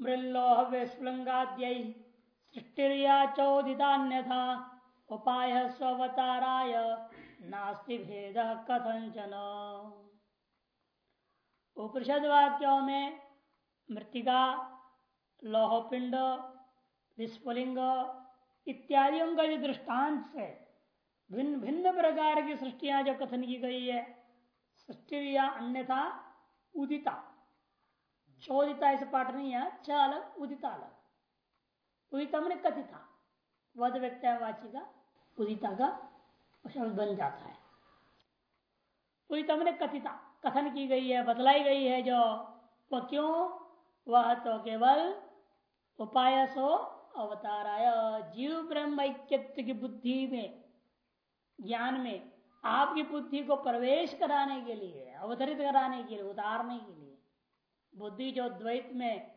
मृल्लोह विस्फुलंगाद्य सृष्टिरिया चौदितान्यथा। उपाय स्वताराय नास्ति भेद कथंचन उपनिषद वाक्यों में मृतिका लोहपिंड विस्फुलिंग इत्यादियों का जो दृष्टांत से भिन्न भिन्न प्रकार की सृष्टियाँ जो कथन की गई है सृष्टि या अन्यथा उदिता। चोदिता ऐसे पाठ नहीं है छ अलग उदिता अलग उदिता मैंने कथिता। वध व्यक्तिवाची का उदिता का शब्द बन जाता है। उदिता मैंने कथिता। कथन की गई है, बतलाई गई है जो, वह क्यों? वह तो केवल उपाय सो अवताराय। जीव ब्रह्म ऐक्यत्व की बुद्धि में, ज्ञान में, आपकी बुद्धि को प्रवेश कराने के लिए, अवतरित कराने के लिए, उतारने के लिए। बुद्धि जो द्वैत में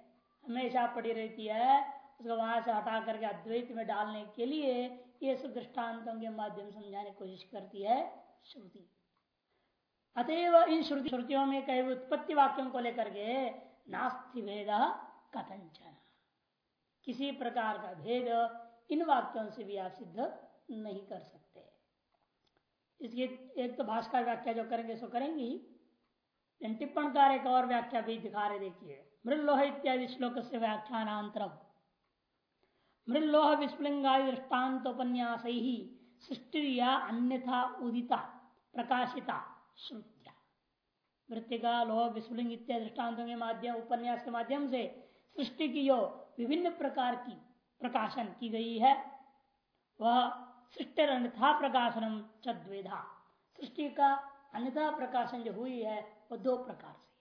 हमेशा पड़ी रहती है, उसको वहाँ से हटा करके अद्वैत में डालने के लिए ये सब दृष्टान्तों के माध्यम समझाने की कोशिश करती है श्रुति। अतएव इन श्रुति श्रुतियों में कई उत्पत्ति वाक्यों को लेकर के नास्ति भेद कथंचन किसी प्रकार का भेद इन वाक्यों से भी आप सिद्ध नहीं कर सकते। इसकी एक तो भाषा व्याख्या जो करेंगे, सो करेंगी टिप्पणकार एक और व्याख्या भी दिखा रहे, देखिए। मृलोह इत्यादि श्लोक से व्याख्यानांतरम। मृलोह विस्फुलिंगादि दृष्टान्तोपन्यास ही सृष्टि या अन्यथा उदिता, प्रकाशिता, श्रुत्या। मृतिका लोह विस्फुलिंग इत्यादि दृष्टान्तों के माध्यम, उपन्यास के माध्यम से सृष्टि की जो विभिन्न प्रकार की प्रकाशन की गई है। वह सृष्टि अन्यथा प्रकाशनम चद्वेधा। सृष्टि का अन्यथा प्रकाशन जो हुई है वह दो प्रकार से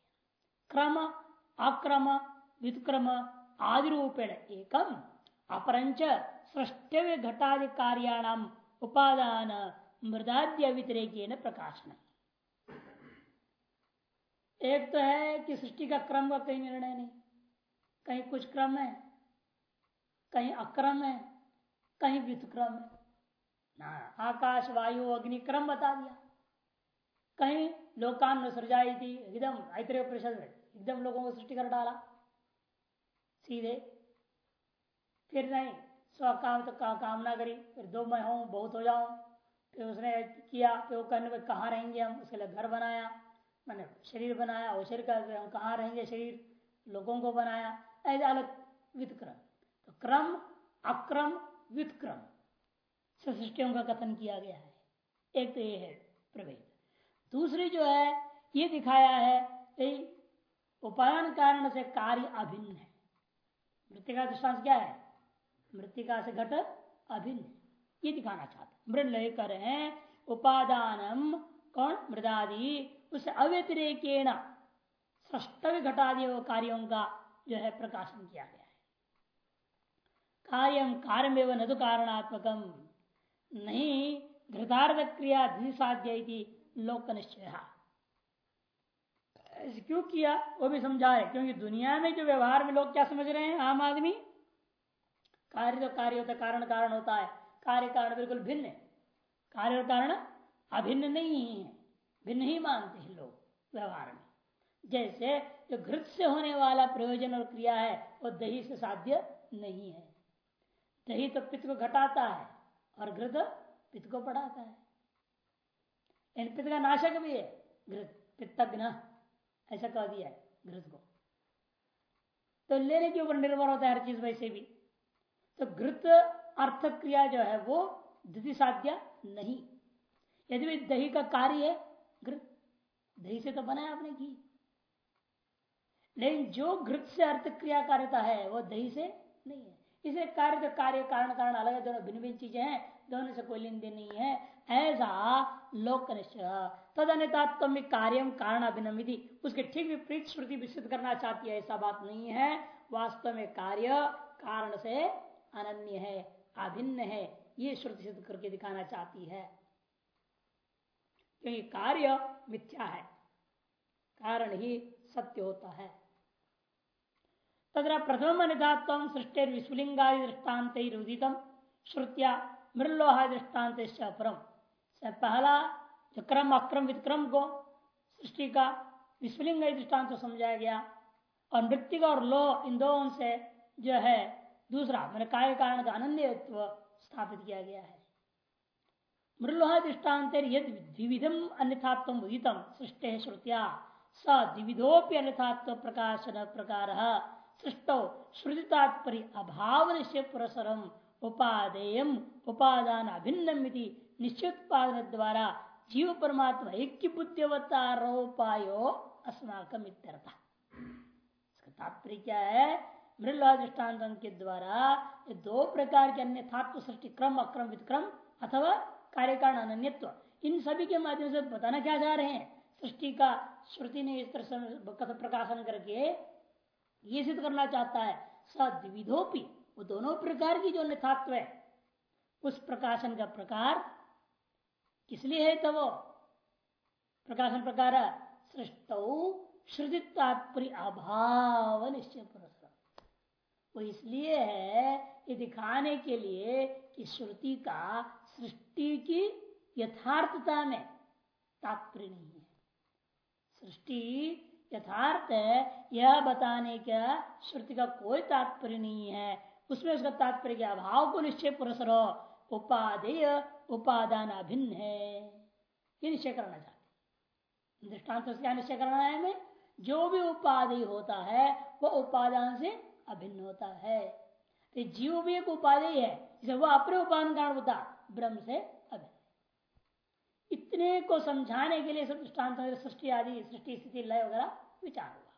क्रम अक्रम व्युतक्रम आदि रूपेण एकम, अपरंच सृष्टव्य घटादि कार्याणाम उपादान मृदाद्य व्यतिरेक प्रकाशन एक तो है कि सृष्टि का क्रम का कहीं निर्णय नहीं। कहीं कुछ क्रम है, कहीं अक्रम है, कहीं व्युतक्रम है। ना, आकाश, वायु, अग्नि क्रम बता दिया। कहीं लोकान सृजाई थी एकदम ऐतरे में एकदम लोगों को सृष्टि कर डाला सीधे। फिर नहीं स्वकाम तो का, कामना करी फिर दो मैं हूँ बहुत हो जाऊँ। फिर उसने किया फिर वो कहने कहाँ रहेंगे हम? उसके लिए घर बनाया। मैंने शरीर बनाया वो शरीर का हम कहाँ रहेंगे शरीर? लोगों को बनाया। ऐसे अलग वितक्रम। तो क्रम अक्रम व्युतक्रम सृष्टियों का कथन किया गया है। एक तो ये है प्रभेद। दूसरी जो है, ये दिखाया है उपायन कारण से कार्य अभिन्न है। मृतिका दृष्टांत क्या है? मृतिका से घट अभिन्न ये दिखाना चाहते मृद लय कर उपादानम, कौन? मृदादि। उस अव्यतिरेक सृष्टव्य घटादि कार्यों का जो है प्रकाशन किया गया है। कार्यम कार्यमेव न तो कारणात्मकम नहीं घृतार्थ क्रिया साध्य लोक निश्चय। क्यों किया? वो भी समझा है क्योंकि दुनिया में जो व्यवहार में लोग क्या समझ रहे हैं? आम आदमी। कार्य तो कार्य होता कारण कारण होता है। कार्य कारण बिल्कुल भिन्न है। कार्य और कारण अभिन्न नहीं है। भिन्न ही मानते हैं लोग व्यवहार में। जैसे जो घृत से होने वाला प्रयोजन और क्रिया है, वो दही से साध्य नहीं है। दही तो पित्त को घटाता है और घृत पित्त को बढ़ाता है। पित्त का नाशक भी है। घृत ऐसा कह दिया है घृत को। तो लेने के ऊपर निर्भर होता है हर चीज़ वैसे भी। तो घृत अर्थ क्रिया जो है वो द्वितीय साध्य नहीं। यदि भी दही का कार्य है, घृत, दही से तो बनाया आपने घी। लेकिन जो घृत से अर्थ क्रिया कार्यता है, वो दही से नहीं है। इसे कार्य तो कार्य, कारण कारण, अलग है, दोनों भिन्न भिन्न चीज़ें हैं, दोनों से कोई लेन देन नहीं है। ऐसा लोक निश्चय तद अन्यतात्म कार्य कारण अभिनमिति उसके ठीक विपरीत श्रुति विस्तृत करना चाहती है, ऐसा बात नहीं है। वास्तव में कार्य कारण से अनन्य है, अभिन्न है। ये श्रुति सिद्ध करके दिखाना चाहती है। क्योंकि कार्य मिथ्या है। कारण ही सत्य होता है। तथा प्रथम निधात्म सृष्टि विस्फुलिंगादि दृष्टांत रुदितम श्रुतिया मृलोहा दृष्टांत परम पहला जो क्रम अक्रम विक्रम को सृष्टि का विस्फुलिंग दृष्टांत समझाया गया और मृत्यु और लो इन दोनों से जो है दूसरा मैंने कार्य कारण का अनन्य स्थापित किया गया है। मृलोह दृष्टांत द्विविधम अन्यथात्म उदितम सृष्टि श्रुतिया, स द्विविधोपि अन्यथात्व प्रकाशन प्रकार, सृष्टो श्रुति तात्पर्य अभाव निश्चय पुरसरम उपादेय उपादान अभिन्नम निश्चितपादन द्वारा जीव परमात्मा ऐक्य बुद्धिवतारोपायो अस्माकम तात्पर्य क्या है? मृला दृष्टांत के द्वारा ये दो प्रकार के अन्य थात्व सृष्टि, क्रम, अक्रम, विक्रम अथवा कार्य कारण अनन्यत्व, इन सभी के माध्यम से बताना क्या जा रहे हैं? सृष्टि का श्रुति ने इस तरह प्रकाशन करके ये सिद्ध करना चाहता है सद्विधोपी वो दोनों प्रकार की जो अन्यथात्व है, उस प्रकाशन का प्रकार किस लिए है तो वो प्रकाशन प्रकार सृष्ट श्रुति तात्पर्य अभाव निश्चय वो इसलिए है ये दिखाने के लिए कि श्रुति का सृष्टि की यथार्थता में तात्पर्य नहीं है। सृष्टि यथार्थ है, यह बताने का श्रुति का कोई तात्पर्य नहीं है। उसमें उसका तात्पर्य के अभाव को निश्चय पुरस्कार उपादेय, उपादान अभिन्न है। ये निश्चय करना चाहते दृष्टांत से क्या निश्चय करना है हमें। जो भी उपाधि होता है वह उपादान से अभिन्न होता है। तो जीव भी एक उपाधि है, जिसे वह अपने उपादान कारण होता ब्रह्म से अभिन्न। इतने को समझाने के लिए सब दृष्टांत सृष्टि आदि, सृष्टि स्थिति, लय वगैरह विचार हुआ।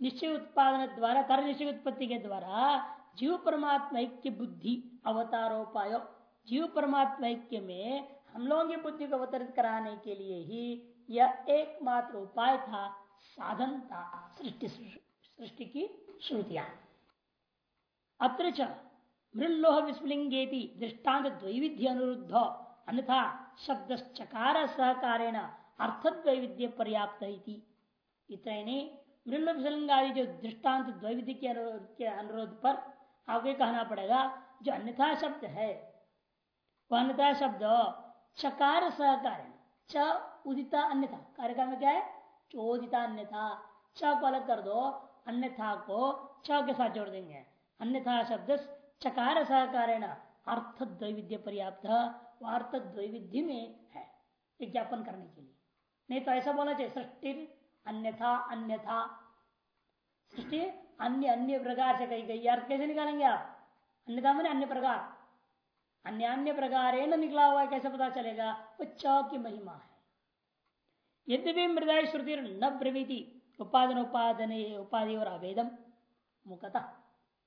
निश्चय उत्पादन द्वारा कर निश्चय उत्पत्ति के द्वारा जीव परमात्मा ऐक्य बुद्धि अवतारोपाय। जीव परमात्मा ऐक्य में हम लोगों की बुद्धि को अवतरित कराने के लिए ही यह एकमात्र उपाय था साधन था सृष्टि सृष्टि की श्रुतियाँ। अत्र मृलोह विस्फुलिंगे दृष्टांत द्वैविध्य अनुरुद्ध, अन्यथा शब्द चकार सहकारेण अर्थद्वैविध्य पर्याप्त इतने मृल विसलिंग आदि जो दृष्टांत द्वैविध्य के अनुरोध पर आगे कहना पड़ेगा, जो अन्यथा शब्द है, वह अन्यथा शब्द चकार सहकार च उदिता अन्यथा। कार्यक्रम में क्या है? चोदिता अन्यथा। च को अलग कर दो, अन्यथा को च के साथ जोड़ देंगे। अन्यथा शब्द चकार सहकार अर्थ द्वैविध्य पर्याप्त। अर्थ द्वैविध्य में है, विज्ञापन करने के लिए। नहीं तो ऐसा बोला चाहिए सृष्टि अन्यथा अन्यथा। सृष्टि अन्य अन्य प्रकार से कही गई। अर्थ कैसे निकालेंगे आप? अन्यथा मैंने अन्य प्रकार। अन्य अन्य प्रकार निकला हुआ है, कैसे पता चलेगा? वो च की महिमा है। यद्यपि मृदय श्रुति न प्रवृति, उपादन उपादन, उपाधि और अवेदम मुखतः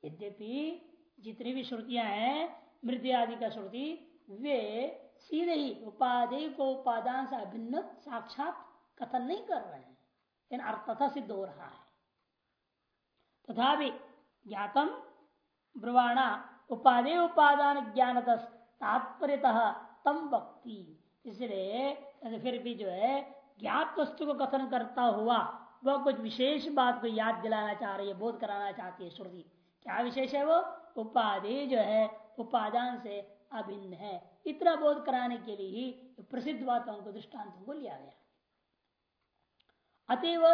यद्यपि जितनी भी श्रुतियाँ हैं, मृदय आदि का श्रुति, वे सीधे ही उपाधि को उपादान से अभिन्न, साक्षात कथन नहीं कर रहे हैं। इन अर्थता सिद्ध हो रहा है। तथा ज्ञातम ब्रुवाणा उपाधि उपादान ज्ञान तात्पर्य तम भक्ति इसलिए फिर भी जो है, ज्ञात वस्तु को कथन करता हुआ वह कुछ विशेष बात को याद दिलाना चाह रही है, बोध कराना चाहती है श्रुति। क्या विशेष है वो? उपाधि जो है, उपादान से अभिन्न है। इतना बोध कराने के लिए ही प्रसिद्ध बातों को, दृष्टांतों को लिया गया। अतएव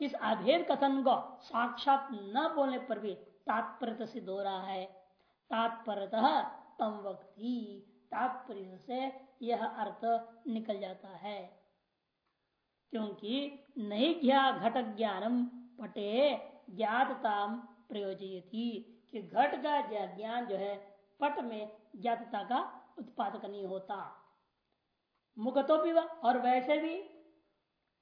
इस अभेद कथन को साक्षात न बोलने पर भी तात्पर्य सिद्ध हो रहा है। तात्पर्य तम वक्ति, तात्पर्य से यह अर्थ निकल जाता है। क्योंकि नहीं ज्ञा घट ज्ञानम पटे ज्ञातता प्रयोजयती, कि घट का ज्ञान जो है, पट में ज्ञातता का उत्पादक नहीं होता। मुगतो भी और वैसे भी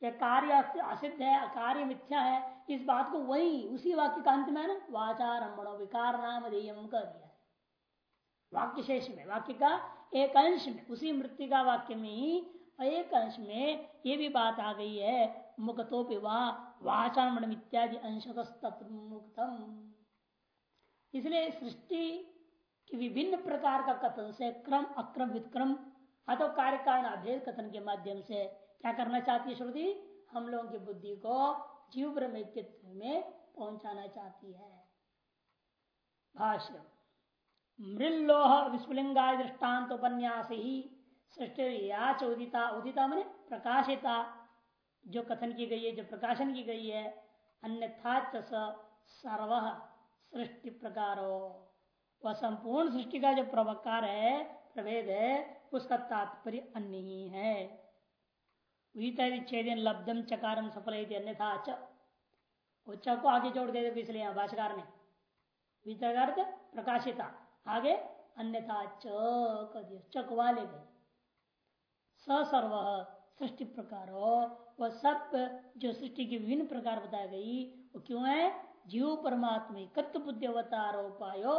या कार्य असिद्ध है कार्य मिथ्या है, इस बात को वही, उसी वाक्य का अंत में ना विकार नाम देयम कर दिया वाक्य शेष में, वाक्य का एक अंश में, उसी मृत्यु का वाक्य में ही एक अंश में ये भी बात आ गई है मुक्तो वाचारण इत्यादि अंश मुक्तम इसलिए सृष्टि की विभिन्न प्रकार का कथन से क्रम अक्रम विक्रम अथवा कार्य कारण अभेद कथन के माध्यम से क्या करना चाहती है श्रुति? हम लोगों की बुद्धि को जीव ब्रह्मित्व में पहुंचाना चाहती है। भाष्य मृलोह विस्फुलिंगा दृष्टांत उपन्यास ही सृष्टि या उदिता। उदिता मैंने प्रकाशिता। जो कथन की गई है, जो प्रकाशन की गई है, अन्यथा सर्व सृष्टि प्रकारो वह संपूर्ण सृष्टि का जो प्रवकार है, प्रभेद है, उसका तात्पर्य अन्य ही है। छेदन लब्धम चकारम सफल अन्यथा च च को आगे जोड़ दे इसलिए भाषाकार ने वितर्थ प्रकाशिता आगे अन्यथा च कर चक वाले गए सर्व सृष्टि प्रकार वह सब जो सृष्टि की विभिन्न प्रकार बताई गई वो क्यों है जीव परमात्मा कत्व बुद्धि अवतारोपायो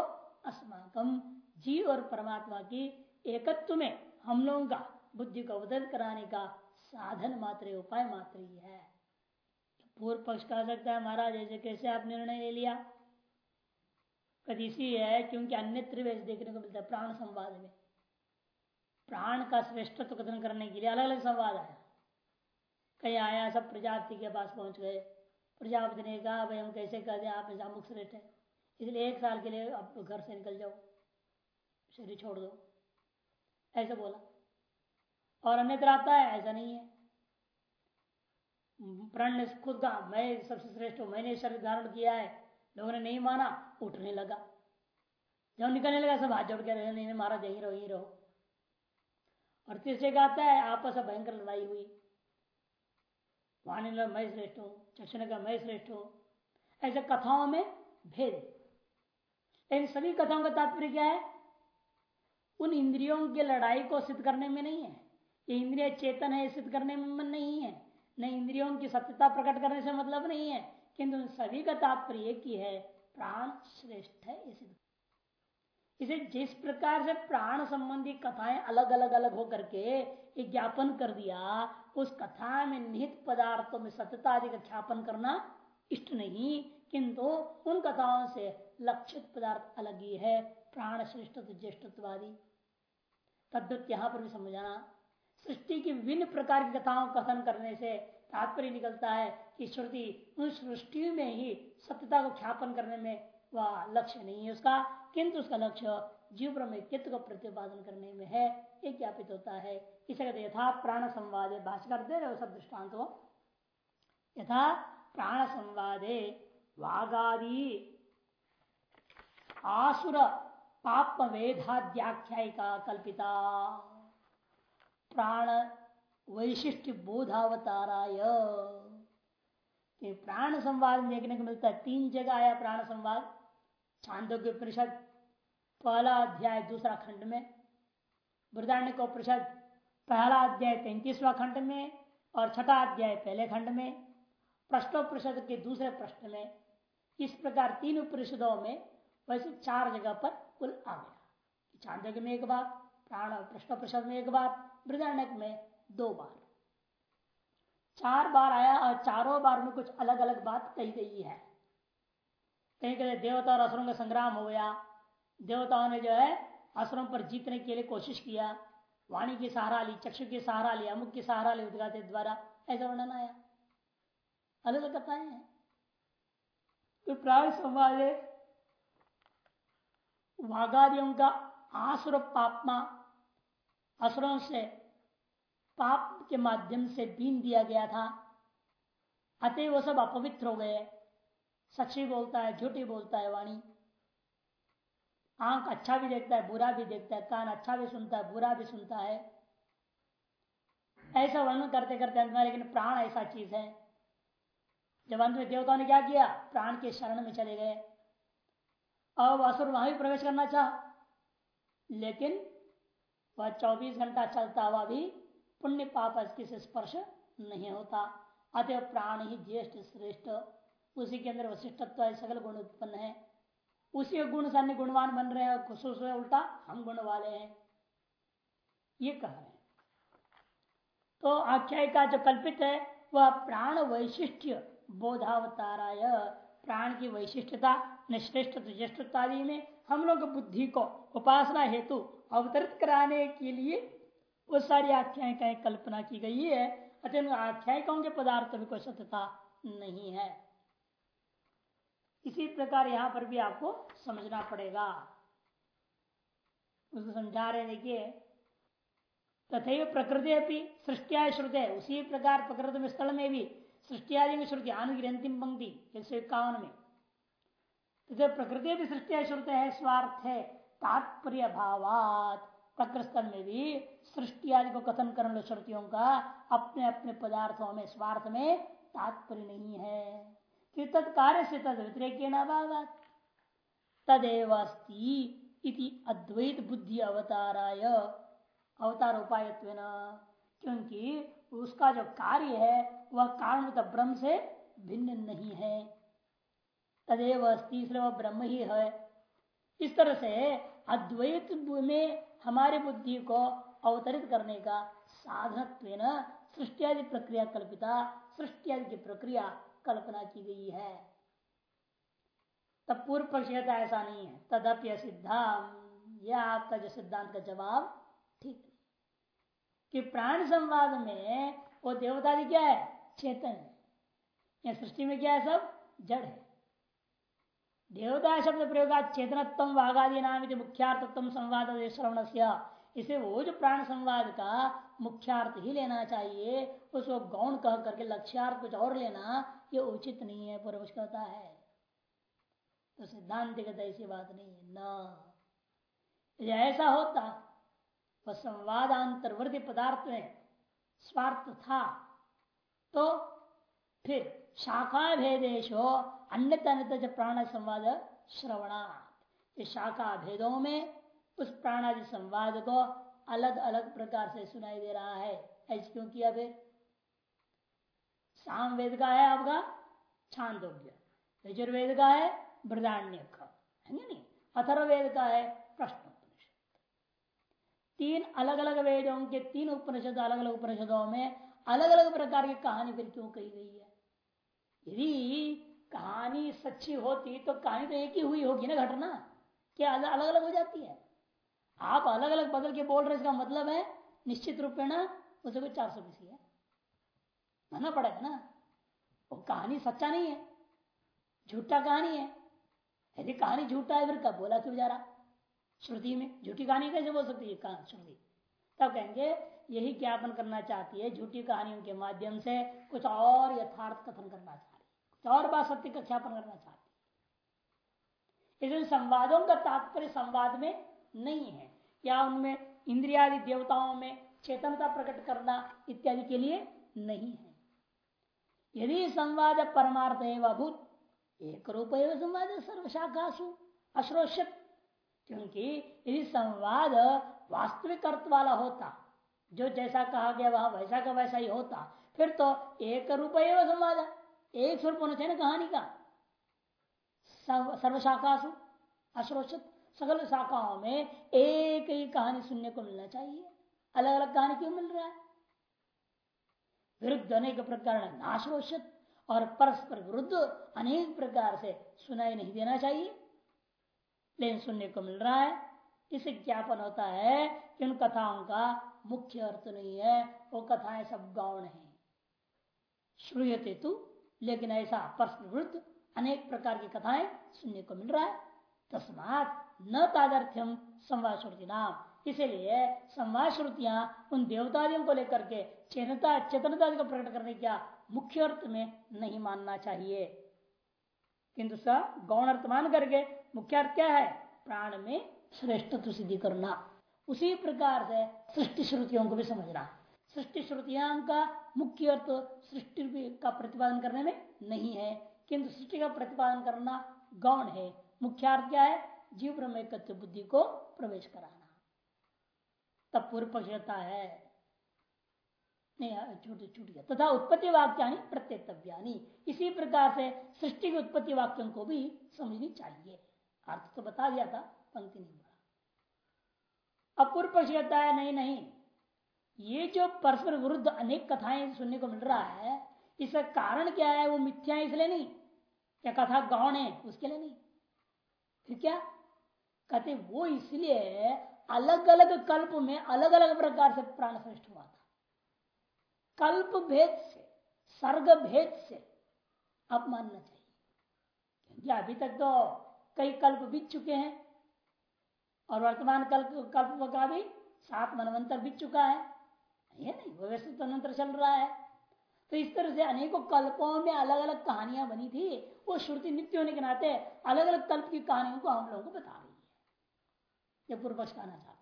अस्माकम जीव और परमात्मा की एकत्व में हम लोगों का बुद्धि को उदय कराने का साधन मात्र उपाय मात्र ही है। पूर्व पक्ष कह सकता है, महाराज, ऐसे कैसे आप निर्णय ले लिया? कभी इसी है, क्योंकि अन्य त्रिवेश देखने को मिलता है, प्राण संवाद में। प्राण का श्रेष्ठत्व कथन करने के लिए अलग अलग संवाद आया। कहीं आया, सब प्रजापति के पास पहुँच गए। प्रजापति ने कहा, भाई, हम कैसे कर दे, आप ऐसा मुख श्रेष्ठ है। इसलिए एक साल के लिए आप घर से निकल जाओ, शरीर छोड़ दो। ऐसे बोला। और अन्यत्र आता है, ऐसा नहीं है। प्राण ने खुद कहा, मैं सबसे श्रेष्ठ हूँ, मैंने शरीर धारण किया है। लोगों ने नहीं माना, उठने लगा। जब निकलने लगा, सब हाथ जोड़ के रहे नहीं मारा यही रहो यही रहो। और तीसरे का आता है, आपस में भयंकर लड़ाई हुई। वाणी मैं श्रेष्ठ हूँ। चक्षण का मैं श्रेष्ठ हूँ। ऐसे कथाओं में भेद। इन सभी कथाओं का तात्पर्य क्या है? उन इंद्रियों के लड़ाई को सिद्ध करने में नहीं है। इंद्रिय चेतन है, सिद्ध करने में मन नहीं है। न इंद्रियों की सत्यता प्रकट करने से मतलब नहीं है, किंतु सभी का तात्पर्य की है, प्राण श्रेष्ठ है इसे इसे जिस प्रकार से प्राण संबंधी कथाएँ अलग अलग अलग होकर के ज्ञापन कर दिया, उस कथा में निहित पदार्थों में सत्यता आदि का ख्यापन करना इष्ट नहीं, किंतु उन कथाओं से लक्षित पदार्थ अलग ही है, प्राण श्रेष्ठ ज्येष्ठत्वादी। तद्वत यहाँ पर भी समझाना सृष्टि की विभिन्न प्रकार की कथाओं कथन करने से तात्पर्य निकलता है कि श्रुति उन सृष्टि में ही सत्यता को ख्यापन करने में वह लक्ष्य नहीं है उसका, किंतु उसका लक्ष्य जीव प्रमेकित्व को प्रतिपादन करने में है एक ज्ञापित होता है। इसे कहते यथा प्राण संवादे भाषकर दे रहे सब दृष्टांत हो यथा प्राण संवादे वागादि, आसुर पाप वेदाध्याख्यायिका कल्पिता। प्राण वैशिष्ट बोधावताराय। प्राण संवाद देखने को मिलता है, तीन जगह आया प्राण संवाद छांदोग्य परिषद, पहला अध्याय दूसरा खंड में, वृदारण्य को परिषद, पहला अध्याय तैतीसवा खंड में, और छठा अध्याय पहले खंड में, प्रश्नोपरिषद के दूसरे प्रश्न में, इस प्रकार तीन उपनिषदों में वैसे चार जगह पर कुल आ गया। चांदोग्य में एक बार प्राण प्रश्न परिषद में एक बार वृदारण्य में दो बार। चार बार आया और चारों बार में कुछ अलग अलग बात कही गई है। कहीं कहते देवता और असुरों का संग्राम हो गया। देवताओं ने जो है, असुरों पर जीतने के लिए कोशिश किया। वाणी की सहारा ली, चक्षु की सहारा ली, अमुक की सहारा ली उदगाते द्वारा, ऐसा वर्णन आया। अलग अलग कथाएँ हैं। तो प्राय संवाद वाघादियों का आसुर पापमा असुरों से, पाप के माध्यम से बीन दिया गया था। अतः वो सब अपवित्र हो गए। सच्ची बोलता है, झूठी बोलता है वाणी। आँख अच्छा भी देखता है, बुरा भी देखता है, कान अच्छा भी सुनता है, बुरा भी सुनता है। ऐसा वर्णन करते करते अंत में, लेकिन प्राण ऐसा चीज़ है। जब अंत में देवताओं ने क्या किया? प्राण के शरण में चले गए। और असुर वहाँ भी प्रवेश करना चाह। लेकिन वह 24 घंटा चलता हुआ भी पुण्य पाप से स्पर्श नहीं होता। अतः प्राण ही ज्येष्ठ श्रेष्ठ। उसी के अंदर वशिष्ठत्व सकल गुण उत्पन्न है। उसी गुण से अन्य गुणवान बन रहे हैं खुशूस उल्टा हम गुण वाले हैं। ये कह रहे हैं। तो आख्याय का जो कल्पित है, वह प्राण वैशिष्ट बोधावताराय, प्राण की वैशिष्टता निश्रेष्ठ ज्येष्ठता में हम लोग बुद्धि को उपासना हेतु अवतरित कराने के लिए वो सारी आख्यायिकाएँ कल्पना की गई है, अतः आख्यायिकाओं के पदार्थ में कोई सत्यता नहीं है। इसी प्रकार यहाँ पर भी आपको समझना पड़ेगा। उसको समझा रहे देखिए तथा प्रकृति अपनी सृष्टिया श्रुत, उसी प्रकार प्रकृति में स्थल में भी सृष्टि आदि में श्रुति आनंद अंतिम पंक्ति, एक सौ इक्यावन में। तो प्रकृति भी सृष्टि श्रुत है, स्वार्थ है तात्पर्य भावात प्रकृस्तन में भी सृष्टि आदि को कथन करने श्रुतियों का अपने अपने पदार्थों में, स्वार्थ में तात्पर्य नहीं है। कि तत्कार्य से तद व्यतिरेक तदेव इति अद्वैत बुद्धि अवताराय अवतार उपाय क्योंकि उसका जो कार्य है, वह कारण ब्रह्म से भिन्न नहीं है। तदेव तीसरे वह ब्रह्म ही है। इस तरह से अद्वैत में हमारी बुद्धि को अवतरित करने का साधन सृष्टि आदि प्रक्रिया कल्पिता सृष्टि आदि की प्रक्रिया कल्पना की गई है। तब पूर्व पक्ष ऐसा नहीं है। तदप्य सिद्धांत, यह आपका जो सिद्धांत का जवाब ठीक कि प्राण संवाद में वो देवता भी क्या है? चेतन। है सृष्टि में क्या है सब? जड़ है। देवता शब्द प्रयोग चेतनत्व वाघादि नाम मुख्यार्थत्व संवाद श्रवण इसे वो जो प्राण संवाद का मुख्यार्थ ही लेना चाहिए। उसको गौण कह करके लक्ष्यार्थ कुछ और लेना, ये उचित नहीं है पूर्वज कहता है। तो सिद्धांत ऐसी बात नहीं है। न। ऐसा होता वह संवादांतरवर्ती पदार्थ में स्वार्थ था तो फिर शाखा भेदेशो अन्य प्राण संवाद श्रवणा शाखा भेदों में उस प्राणादि संवाद को अलग अलग प्रकार से सुनाई दे रहा है। ऐसे क्यों किया फिर? साम वेद का है आपका छांदोग्य। यजुर्वेद का है बृदान्य है नहीं? अथर्वेद का है प्रश्न उपनिषद तीन अलग अलग वेदों के तीन उपनिषद अलग अलग उपनिषदों में अलग अलग प्रकार की कहानी फिर क्यों कही गई है? यदि कहानी सच्ची होती तो कहानी तो एक ही हुई होगी ना घटना? क्या अलग अलग हो जाती है? आप अलग अलग बदल के बोल रहे इसका मतलब है निश्चित रूप में ना, उसे कोई चार सौ है। मानना पड़ेगा ना? वो कहानी सच्चा नहीं है, झूठा कहानी है। यदि कहानी झूठा है, फिर कब बोला क्यों जा रहा श्रुति में, झूठी कहानी कैसे बोल सकती है? कहा श्रुति। तब कहेंगे, यही ज्ञापन करना चाहती है झूठी कहानियों के माध्यम से कुछ और यथार्थ कथन करना चाह और बात सत्य का ख्यापन करना चाहती इसलिए संवादों का तात्पर्य संवाद में नहीं है। या उनमें इंद्रियादि देवताओं में चेतनता प्रकट करना इत्यादि के लिए नहीं है। यदि संवाद परमार्थ एवं एक रूप संवाद सर्वशाखासु अश्रोषित क्योंकि यदि संवाद वास्तविक अर्थ वाला होता, जो जैसा कहा गया वहाँ वैसा का वैसा ही होता, फिर तो एक रूप संवाद एक स्वरूप होना चाहिए ना कहानी का। सर्वशाखासु, अश्रोषित सकल शाखाओं में एक ही कहानी सुनने को मिलना चाहिए। अलग अलग कहानी क्यों मिल रहा है? विरुद्ध अनेक प्रकार नाशोषित और परस्पर विरुद्ध अनेक प्रकार से सुनाई नहीं देना चाहिए। लेकिन सुनने को मिल रहा है, इसे ज्ञापन होता है कि उन कथाओं का मुख्य अर्थ नहीं है, वो कथाएँ सब गौण है। श्रूयते तु लेकिन ऐसा विरुद्ध अनेक प्रकार की कथाएँ सुनने को मिल रहा है। तस्मात न तादर्थ्यम संवाद श्रुति नाम इसीलिए संवाद उन देवतादियों को लेकर के चेतनता चेतनता को प्रकट करने का मुख्य अर्थ में नहीं मानना चाहिए। किंतु स गौण अर्थ मान करके मुख्य अर्थ क्या है? प्राण में श्रेष्ठत्व सिद्धि करना। उसी प्रकार से सृष्टि श्रुतियों को भी समझना। सृष्टि श्रुतियाँ का मुख्य अर्थ सृष्टि का प्रतिपादन करने में नहीं है। किंतु सृष्टि का प्रतिपादन करना गौण है। मुख्य अर्थ क्या है? जीव ब्रह्म बुद्धि को प्रवेश कराना। तब पूर्व पक्ष है। छूट छूट गया। तथा उत्पत्ति वाक्या प्रत्येतव्यानी। इसी प्रकार से सृष्टि के उत्पत्ति वाक्यों को भी समझनी चाहिए। अर्थ तो बता दिया था, पंक्ति नहीं बोला। अब पूर्व पक्ष कहता है, नहीं नहीं ये जो परस्पर विरुद्ध अनेक कथाएँ सुनने को मिल रहा है, इसका कारण क्या है? वो मिथ्या इसलिए नहीं। क्या कथा गौण है? उसके लिए नहीं। फिर क्या? कहते वो इसलिए अलग अलग कल्प में अलग अलग प्रकार से प्राण श्रेष्ठ हुआ था। कल्प भेद से, सर्ग भेद से अब मानना चाहिए। क्योंकि अभी तक तो कई कल्प बीत चुके हैं, और वर्तमान कल्प कल्प का भी सात मनवंतर बीत चुका है। ये नहीं, व्यवस्थित तो चल रहा है। तो इस तरह से अनेकों कल्पों में अलग अलग कहानियाँ बनी थी, वो श्रुति नित्य होने के नाते अलग अलग कल्प की कहानियों को हम लोगों को बता रही है। यह पूर्व पक्ष कहना चाहता है।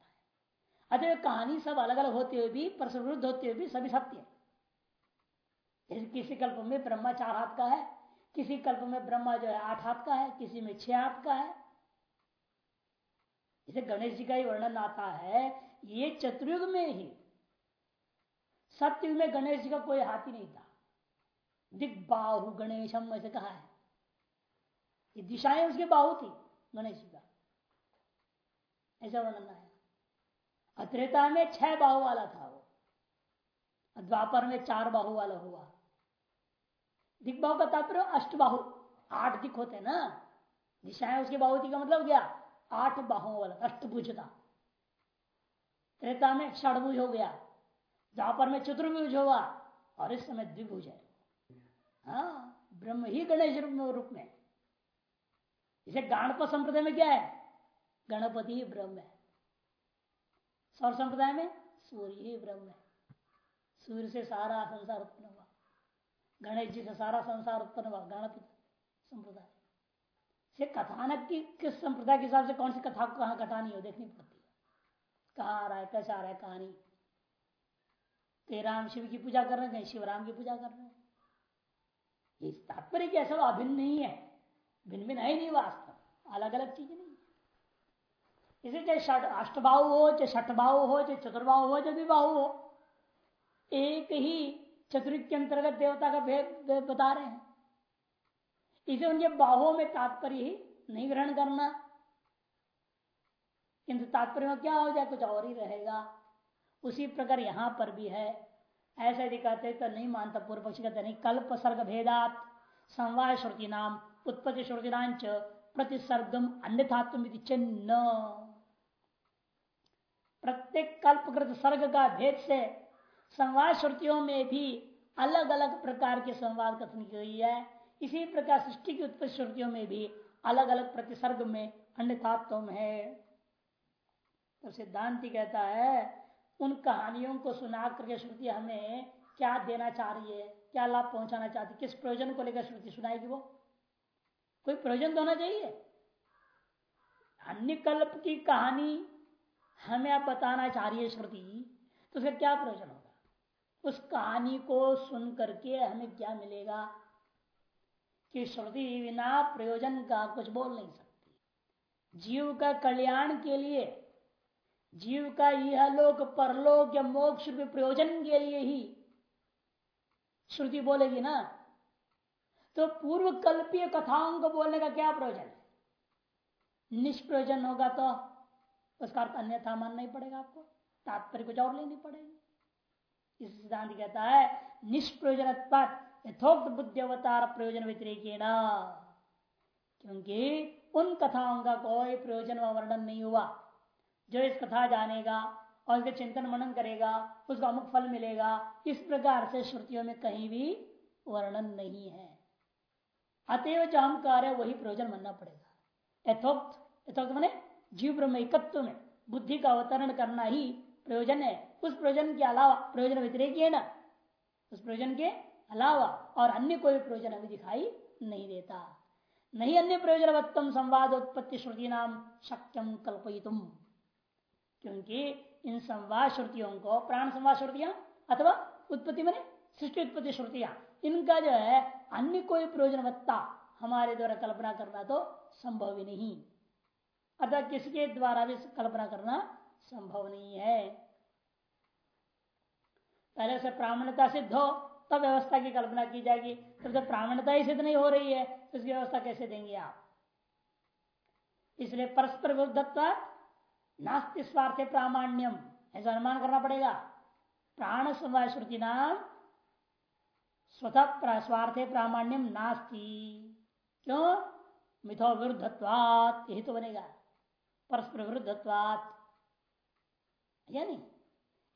अतः कहानी सब अलग अलग होते हुए भी परसवृद्ध होते हुए भी सभी सत्य है। किसी कल्प में ब्रह्मा चार हाथ का है, किसी कल्प में ब्रह्मा जो है आठ हाथ का है, किसी में छह हाथ का है। इसे गणेश जी का ही वर्णन आता है, ये चतुर्युग में ही सत्युग में गणेश जी का कोई हाथी नहीं था। दिग्बाहु गणेशम, ऐसे कहा है। ये दिशाएँ उसके बाहु थी, गणेश जी का। ऐसा वर्णन है अत्रेता में छह बाहु वाला था वो। द्वापर में चार बाहु वाला हुआ। दिग्बाहु का तात्पर्य अष्टबाहु आठ दिख होते ना। दिशाएँ उसके बाहु थी का मतलब क्या? आठ बाहुओं वाला, अष्टभुज था त्रेता में षडभुज हो गया। द्वापर में चतुर्भुज हुआ और इस समय द्विभुज है। हाँ ब्रह्म ही गणेश रूप में इसे गाणप संप्रदाय में क्या है? गणपति ही ब्रह्म है। सौर संप्रदाय में सूर्य ही ब्रह्म है। सूर्य से सारा संसार उत्पन्न हुआ। गणेश जी से सारा संसार उत्पन्न हुआ, गणपति संप्रदाय। से कथानक की, किस संप्रदाय के हिसाब से कौन सी कथा कहाँ घटानी हो, देखनी पड़ती है। कहा आ रहा है, कैसा आ रहा है कहानी? तेराम शिव की पूजा कर रहे हैं शिवराम की पूजा कर रहे हैं। इस तात्पर्य क्या सब अभिन्न नहीं है। भिन्न भिन्न है नहीं वास्तव। अलग अलग चीज़ नहीं इसे चाहे अष्टभाव हो, चाहे छठभाव हो, चाहे चतुर्भाव हो, चाहे विभाव हो, एक ही चतुर्थ के अंतर्गत देवता का भेद बता रहे हैं। इसे उनके बाहों में तात्पर्य ही नहीं ग्रहण करना। किंतु तात्पर्य में क्या हो जाए, कुछ और ही रहेगा। उसी प्रकार यहाँ पर भी है। ऐसा यदि कहते तो नहीं मानता पूर्व पक्ष, कहते नहीं, कल्प सर्ग भेदात समवाय श्रुति नाम उत्पत्ति श्रुति नाच प्रतिसर्गम अन्यथात्म चिन्ह प्रत्येक कल्पकृत सर्ग का भेद से संवाद श्रुतियों में भी अलग अलग प्रकार के संवाद कथन की गई है। इसी प्रकार सृष्टि की उत्पत्ति श्रुतियों में भी अलग अलग प्रतिसर्ग में अन्यथात्व है। तो सिद्धांति कहता है उन कहानियों को सुना करके श्रुति हमें क्या देना चाह रही है, क्या लाभ पहुंचाना चाहती किस प्रयोजन को लेकर श्रुति सुनाएगी वो? कोई प्रयोजन तो होना चाहिए? अन्य कल्प की कहानी हमें आप बताना चाह रही है श्रुति तो उसका क्या प्रयोजन होगा? उस कहानी को सुन करके हमें क्या मिलेगा कि श्रुति बिना प्रयोजन का कुछ बोल नहीं सकती। जीव का कल्याण के लिए जीव का यह लोक परलोक या मोक्ष प्रयोजन के लिए ही। श्रुति बोलेगी ना? तो पूर्व कल्पीय कथाओं को बोलने का क्या प्रयोजन है? निष्प्रयोजन होगा तो उसका अर्थ अन्यथा मानना ही पड़ेगा आपको। तात्पर्य कुछ और लेनी पड़ेगी। इस सिद्धांत कहता है निष्प्रयोजन यथोक्त बुद्धि अवतार प्रयोजन व्यतिरिक क्योंकि उन कथाओं का कोई प्रयोजन व वर्णन नहीं हुआ। जो इस कथा जानेगा और उसके चिंतन मनन करेगा, उसको अमुक फल मिलेगा, इस प्रकार से श्रुतियों में कहीं भी वर्णन नहीं है। अतएव जो हम कह रहे वही प्रयोजन मानना पड़ेगा। यथोक्त यथोक्त मैंने जीव ब्रह्म एकत्व में, बुद्धि का अवतरण करना ही प्रयोजन है। उस प्रयोजन के अलावा, प्रयोजन व्यतिरेक है ना? उस प्रयोजन के अलावा और अन्य कोई प्रयोजन हमें दिखाई नहीं देता। नहीं अन्य प्रयोजनवत्तम संवाद उत्पत्ति श्रुति नाम शक्यम कल्पयितुम। क्योंकि इन संवाद श्रुतियों को प्राण संवाद श्रुतियाँ अथवा उत्पत्ति मैंने सृष्टि उत्पत्ति श्रुतियाँ, इनका जो है अन्य कोई प्रयोजनवत्ता हमारे द्वारा कल्पना करना तो संभव ही नहीं। अतः किसके द्वारा भी कल्पना करना संभव नहीं है। पहले से प्रामाण्यता सिद्ध हो, तब व्यवस्था की कल्पना की जाएगी। तब जब प्रामाण्यता ही सिद्ध नहीं हो रही है तो इसकी व्यवस्था कैसे देंगे आप? इसलिए परस्पर विरुद्धत्व नास्ति स्वार्थ प्रामाण्यम। ऐसा अनुमान करना पड़ेगा। प्राण समय श्रुति नाम स्वतः स्वार्थ प्रामाण्यम नास्ति। क्यों? मिथो विरुद्धत्वात यही तो बनेगा। परस्पर विरुद्धत्वात। या नहीं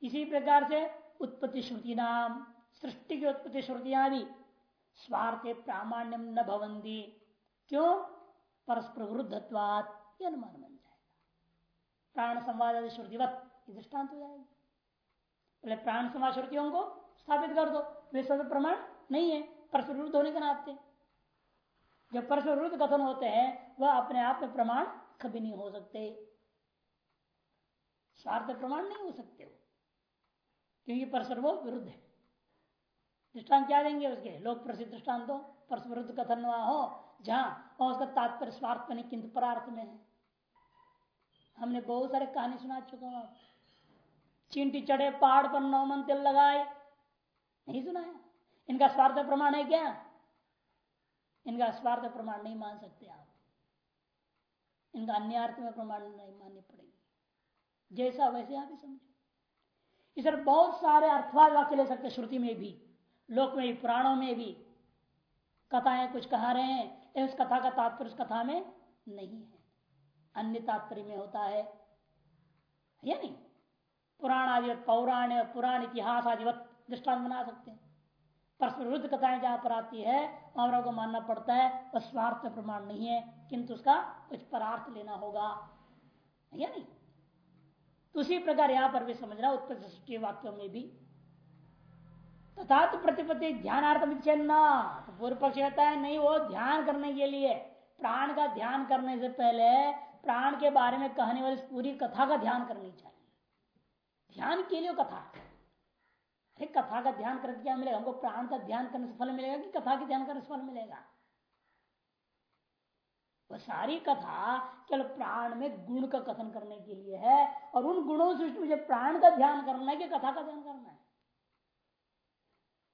इसी प्रकार से उत्पत्ति श्रुति नाम, सृष्टि की उत्पत्ति श्रुतियाँ भी स्वार्थे प्रामाण्यम न भवंती क्यों? परस्पर विरुद्धत्वात अनुमान बन प्राण संवाद श्रुतिवत दृष्टांत हो जाएगी। पहले प्राण संवाद श्रुतियों को स्थापित कर दो। वे सब प्रमाण नहीं है परस्पर विरुद्ध होने के नाते। जब परस्पर विरुद्ध कथन होते हैं, वह अपने आप में प्रमाण कभी नहीं हो सकते। स्वार्थ प्रमाण नहीं हो सकते वो, क्योंकि परस्पर वो विरुद्ध है। दृष्टांत क्या देंगे उसके? लोक प्रसिद्ध दृष्टांत दो परस्पर विरुद्ध कथन हो, जहाँ और उसका तात्पर्य स्वार्थ नहीं किंतु परार्थ में है। हमने बहुत सारे कहानी सुना चुका हूँ। चिंटी चढ़े, पहाड़ पर नौ मन तेल लगाए। नहीं सुनाया? इनका स्वार्थ प्रमाण है क्या? इनका स्वार्थ प्रमाण नहीं मान सकते आप। इनका अन्य अर्थ में प्रमाण नहीं माननी पड़ेगी। जैसा वैसे आप ही समझो। इस बहुत सारे अर्थवाद वाक्य ले सकते श्रुति में भी, लोक में भी, पुराणों में भी। कथाएँ कुछ कहा रहे हैं उस कथा का तात्पर्य उस कथा में नहीं है। अन्य तात्पर्य में होता है। या नहीं पुराण आदि पौराण पुराण इतिहास आदिवत दृष्टांत बना सकते हैं। परस्पर विरुद्ध कथाएँ जहाँ पर आती है, वहाँ को मानना पड़ता है, वह स्वार्थ प्रमाण नहीं है, किंतु उसका कुछ परार्थ लेना होगा। या नहीं तो उसी प्रकार यहाँ पर भी समझना उत्पत्ति वाक्यों में भी। तथा तो प्रतिपत्ति ध्यानार्थम चिन्ह तो पूर्व पक्ष कहता है, नहीं, वो ध्यान करने के लिए, प्राण का ध्यान करने से पहले प्राण के बारे में कहने वाली पूरी कथा का ध्यान करनी चाहिए। ध्यान के लिए कथा। अरे कथा का ध्यान करके क्या मिलेगा? हमको प्राण का ध्यान करने से फल मिलेगा कि कथा के ध्यान करने से फल मिलेगा? वह सारी कथा केवल प्राण में गुण का कथन करने के लिए है और उन गुणों से मुझे प्राण का ध्यान करना है कि कथा का ध्यान करना है।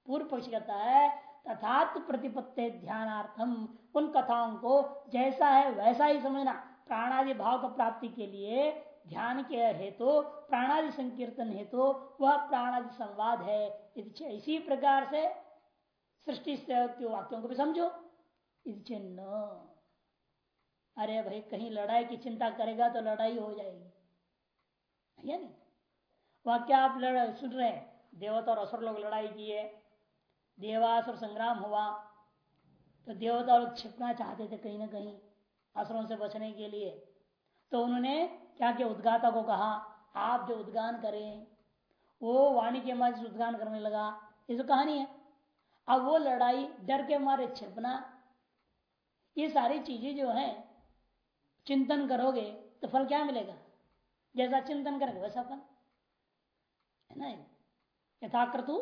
पूर्व पक्ष कहता है तथा प्रतिपत्ति ध्यानार्थम, उन कथाओं को जैसा है वैसा ही समझना। प्राणादि भाव का प्राप्ति के लिए ध्यान के हेतु तो, प्राणादि संकीर्तन हेतु तो, वह प्राणादि संवाद है। इसी प्रकार से सृष्टि के वाक्यों को भी समझो। न अरे भाई कहीं लड़ाई की चिंता करेगा तो लड़ाई हो जाएगी। है नहीं? वाक्य आप लड़ सुन रहे हैं। देवता और असुर लोग लड़ाई किए। देवासुर संग्राम हुआ। तो देवता लोग छिपना चाहते थे कहीं ना कहीं। असुरों से बचने के लिए। तो उन्होंने क्या किया? उद्गाता को कहा, आप जो उद्गान करें, वो वाणी के माध्यम से उद्गान करने लगा। ये तो कहानी है। अब वो लड़ाई, डर के मारे छिपना ये सारी चीज़ें जो है, चिंतन करोगे तो फल क्या मिलेगा? जैसा चिंतन करेंगे, वैसा फल। है ना? यथाक्रतु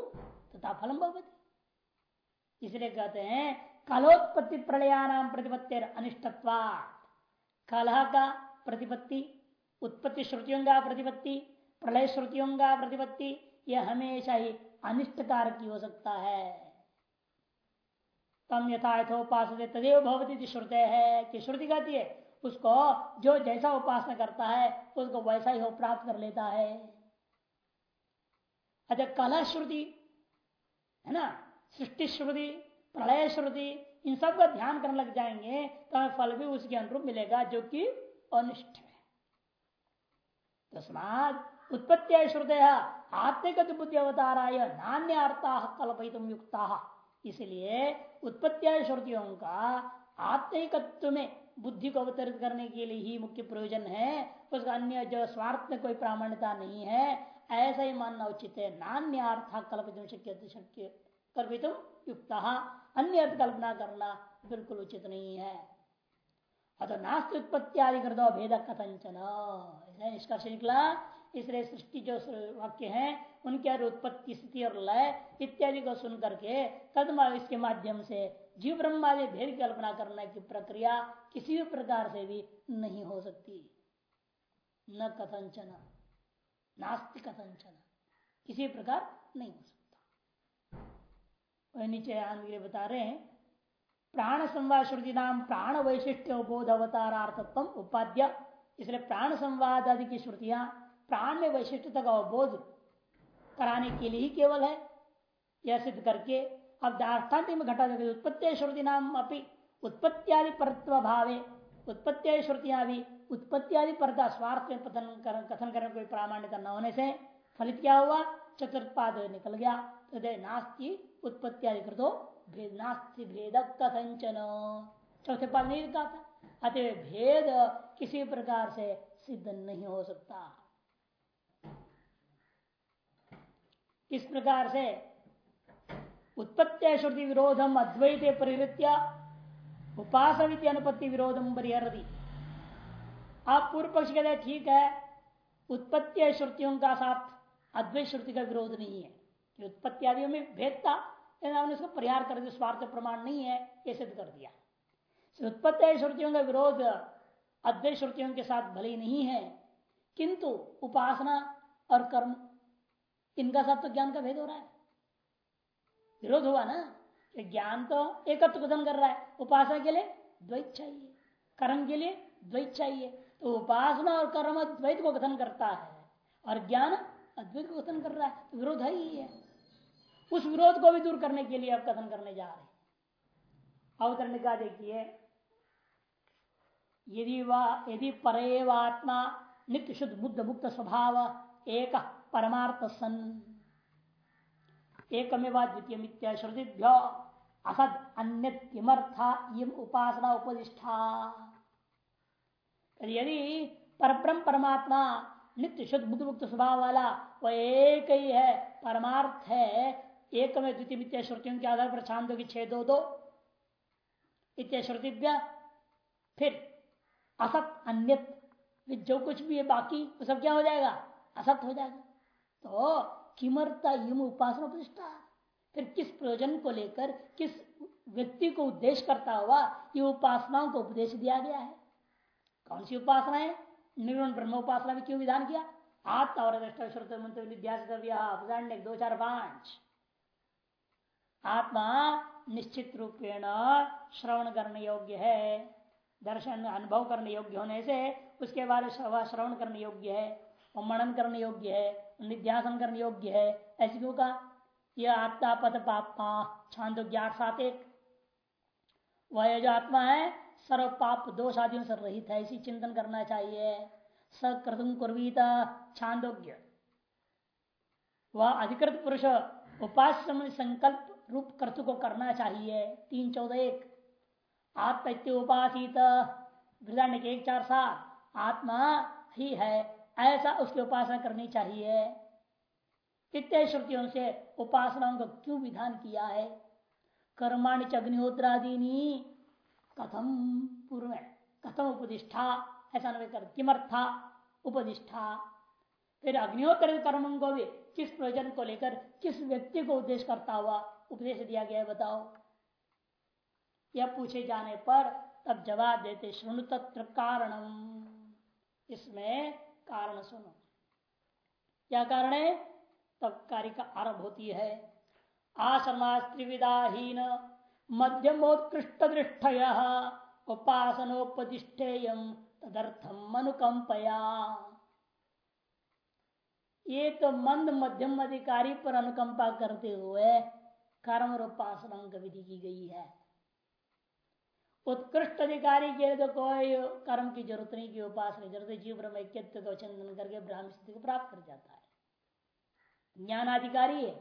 तथा फलम भवती। इसलिए कहते हैं कलोत्पत्ति प्रलयानाम प्रतिपत्ति अनिष्टत्वा कलह का प्रतिपत्ति, उत्पत्ति श्रुतियों का प्रतिपत्ति, प्रलय श्रुतियों का प्रतिपत्ति यह हमेशा ही अनिष्ट कारक हो सकता है। तम यथा यथोपास तदेव भवती श्रुति है। कि श्रुति कहती है, उसको जो जैसा उपासना करता है, उसको वैसा ही प्राप्त कर लेता है। अच्छा कला श्रुति, है ना? सृष्टि श्रुति प्रलय श्रुति, इन सब का ध्यान करने लग जाएँगे तो हमें फल भी उसके अनुरूप मिलेगा, जो कि अनिष्ट है। तस्मात उत्पत्ति श्रुत आत्मिक बुद्धि अवताराय नान्य अर्था कल्पित युक्ता। इसलिए उत्पत्ति श्रुतियों का आत्मिकत्व में बुद्धि को अवतरित करने के लिए ही मुख्य प्रयोजन है, उसका अन्य जो स्वार्थ में कोई प्रामाण्यता नहीं है, ऐसा ही मानना उचित है। नान्य अर्थ कल्पित शक्य कल्पित युक्त, अन्य अर्थ कल्पना करना बिल्कुल उचित नहीं है। अतः नास्त उत्पत्ति आदि कर दो भेद कथंचन निष्कर्ष निकला। इसलिए सृष्टि जो वाक्य है, उनके उत्पत्ति, स्थिति और लय इत्यादि को सुन करके तदमा इसके माध्यम से जीव ब्रह्मादि भेद की कल्पना करने की प्रक्रिया किसी भी प्रकार से भी नहीं हो सकती। न कथंचन नास्तिक कथंचन किसी प्रकार नहीं हो सकती। नीचे आने के लिए बता रहे हैं प्राण संवाद श्रुति नाम प्राण वैशिष्ट बोध अवतारार्थत्व उपाध्य। इसलिए प्राण संवाद आदि की श्रुतियाँ प्राण में वैशिष्टता का अवबोध कराने के लिए ही केवल है। यह सिद्ध करके अब दार्थांत में घटा देते उत्पत्ति श्रुति नाम अपनी उत्पत्तियादि परत्व भावे उत्पत्ति श्रुतियाँ भी उत्पत्तियादि परता स्वार्थ में पतन कर, कथन करने कोई प्रामाण्यता न होने से फलित क्या हुआ? चतुर्पाद निकल गया। हृदय नास्ती उत्पत्ति आदि कर दो नास्ती चौथे पाद नहीं लिखा था अतः भेद किसी प्रकार से सिद्ध नहीं हो सकता। इस प्रकार से उत्पत्ति श्रुति विरोधम अद्वैत परिहृत्य उपास अनुपत्ति विरोधम परिहरती। आप पूर्व पक्ष कहते ठीक है उत्पत्ति श्रुतियों का साथ अद्वैत श्रुति का विरोध नहीं है। उत्पत्ति आदि में भेद था हमने उसको परिहार कर दिया, स्वार्थ प्रमाण नहीं है, ये सिद्ध कर दिया। उत्पत्ति श्रुतियों का विरोध अद्वैत श्रुतियों के साथ भले ही नहीं है, किंतु उपासना और कर्म, इनका साथ तो ज्ञान का भेद हो रहा है। विरोध हुआ ना, कि ज्ञान तो एकत्व कथन कर रहा है, उपासना के लिए द्वैत चाहिए, कर्म के लिए द्वैत चाहिए। तो उपासना और कर्म द्वैत को कथन करता है, और ज्ञान अद्वैत को कथन कर रहा है तो विरोध है ही है। उस विरोध को भी दूर करने के लिए अब कथन करने जा रहे अवतरण का देखिए, यदि वह यदि परेवात्मा नित्य शुद्ध बुद्ध मुक्त स्वभाव एक परमार्थ सन एकमेवा द्वितीय श्रुतिभ्य असद अन्य किमर्था इम उपासना उपदिष्ठा। यदि परब्रह्म परमात्मा नित्य शुद्ध बुद्ध मुक्त स्वभाव वाला वह एक ही है, परमार्थ है एक में द्वितीय मित्या श्रुतियों के आधार पर छांदो की छह दो दो इत्या फिर असत अन्य जो कुछ भी है बाकी, वो सब क्या हो जाएगा? असत हो जाएगा। तो किमरता युम उपासना प्रतिष्ठा। फिर किस प्रयोजन को लेकर, किस व्यक्ति को उद्देश्य करता हुआ ये उपासनाओं को उपदेश दिया गया है? कौन सी उपासना है? निर्गुण ब्रह्म उपासना में क्यों विधान किया? आत्मा और दो, चार, पाँच। आत्मा निश्चित रूपेण श्रवण करने योग्य है, दर्शन अनुभव करने योग्य होने से उसके बाद श्रवण करने योग्य है और मनन करने योग्य है, निध्यासन करने योग्य है, ऐसे क्यों कहा? यह आत्मा पद पापा छांदो सात एक वह जो आत्मा है सर्व पाप दोष आदियों से रहित है, इसी चिंतन करना चाहिए। सकृतुम कुर्वीत छांदोग्य। वह अधिकृत पुरुष उपास्य संकल्प रूप कर्तु को करना चाहिए। तीन चौदह एक। आत्म उपासित के एक चार सात। आत्मा ही है, ऐसा उसकी उपासना करनी चाहिए। इतने श्रुतियों से उपासनाओं का क्यों विधान किया है? कर्माणि च अग्निहोत्रादीनी कथम पूर्व कथम उपदिष्ठा? ऐसा कर। किमर्था? उपदिष्ठा। फिर अग्निहोत्र कर्म को भी किस प्रयोजन को लेकर किस व्यक्ति को उद्देश्य करता हुआ उपदेश दिया गया बताओ। यह पूछे जाने पर तब जवाब देते, शुणु तत्र कारणम इसमें कारण सुनो। क्या कारण है? तब कार्य का आरंभ होती है। आश्रमास्त्रिविदाहीन मध्यमोत्कृष्ट दृष्ट उपासनोपदिष्ठेय तदर्थम ये तो मंद मध्यम अधिकारी पर अनुकंपा करते हुए कर्म और उपासना विधि की गई है। उत्कृष्ट अधिकारी के लिए तो कोई कर्म की ज़रूरत नहीं, की उपासना ज़रूरत जीव, ब्रह्म को चिंतन करके ब्राह्म स्थिति को प्राप्त कर जाता है। ज्ञानाधिकारी है।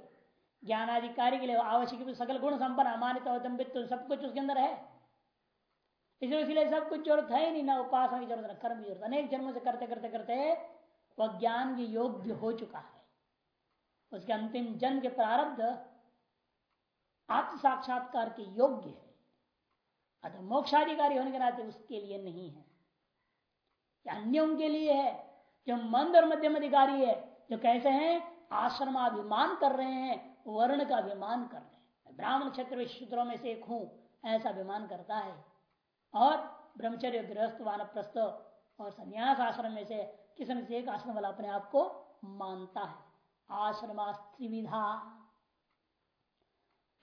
ज्ञानाधिकारी के लिए आवश्यक सकल गुण संपन्न, अमानित तो सब कुछ उसके अंदर है। इसलिए इसलिए सब कुछ ज़रूरत है नहीं, ना उपासना की ज़रूरत है कर्म की ज़रूरत। अनेक जन्मों से करते करते करते वह ज्ञान के योग्य हो चुका है। उसके अंतिम जन्म के प्रारब्ध आत्म साक्षात्कार के योग्य है। अतः मोक्षाधिकारी होने के नाते उसके लिए नहीं है। अन्यों के लिए है, जो मंद और मध्यम अधिकारी है, जो कैसे हैं, आश्रमाभिमान कर रहे हैं, वर्ण का अभिमान कर रहे हैं। ब्राह्मण क्षेत्र शूद्रों में से एक हूँ, ऐसा अभिमान करता है। और ब्रह्मचर्य गृहस्थ, वानप्रस्थ और संन्यास आश्रम में से किसी न एक आश्रम वाला अपने आप को मानता है। आश्रमा त्रिविधा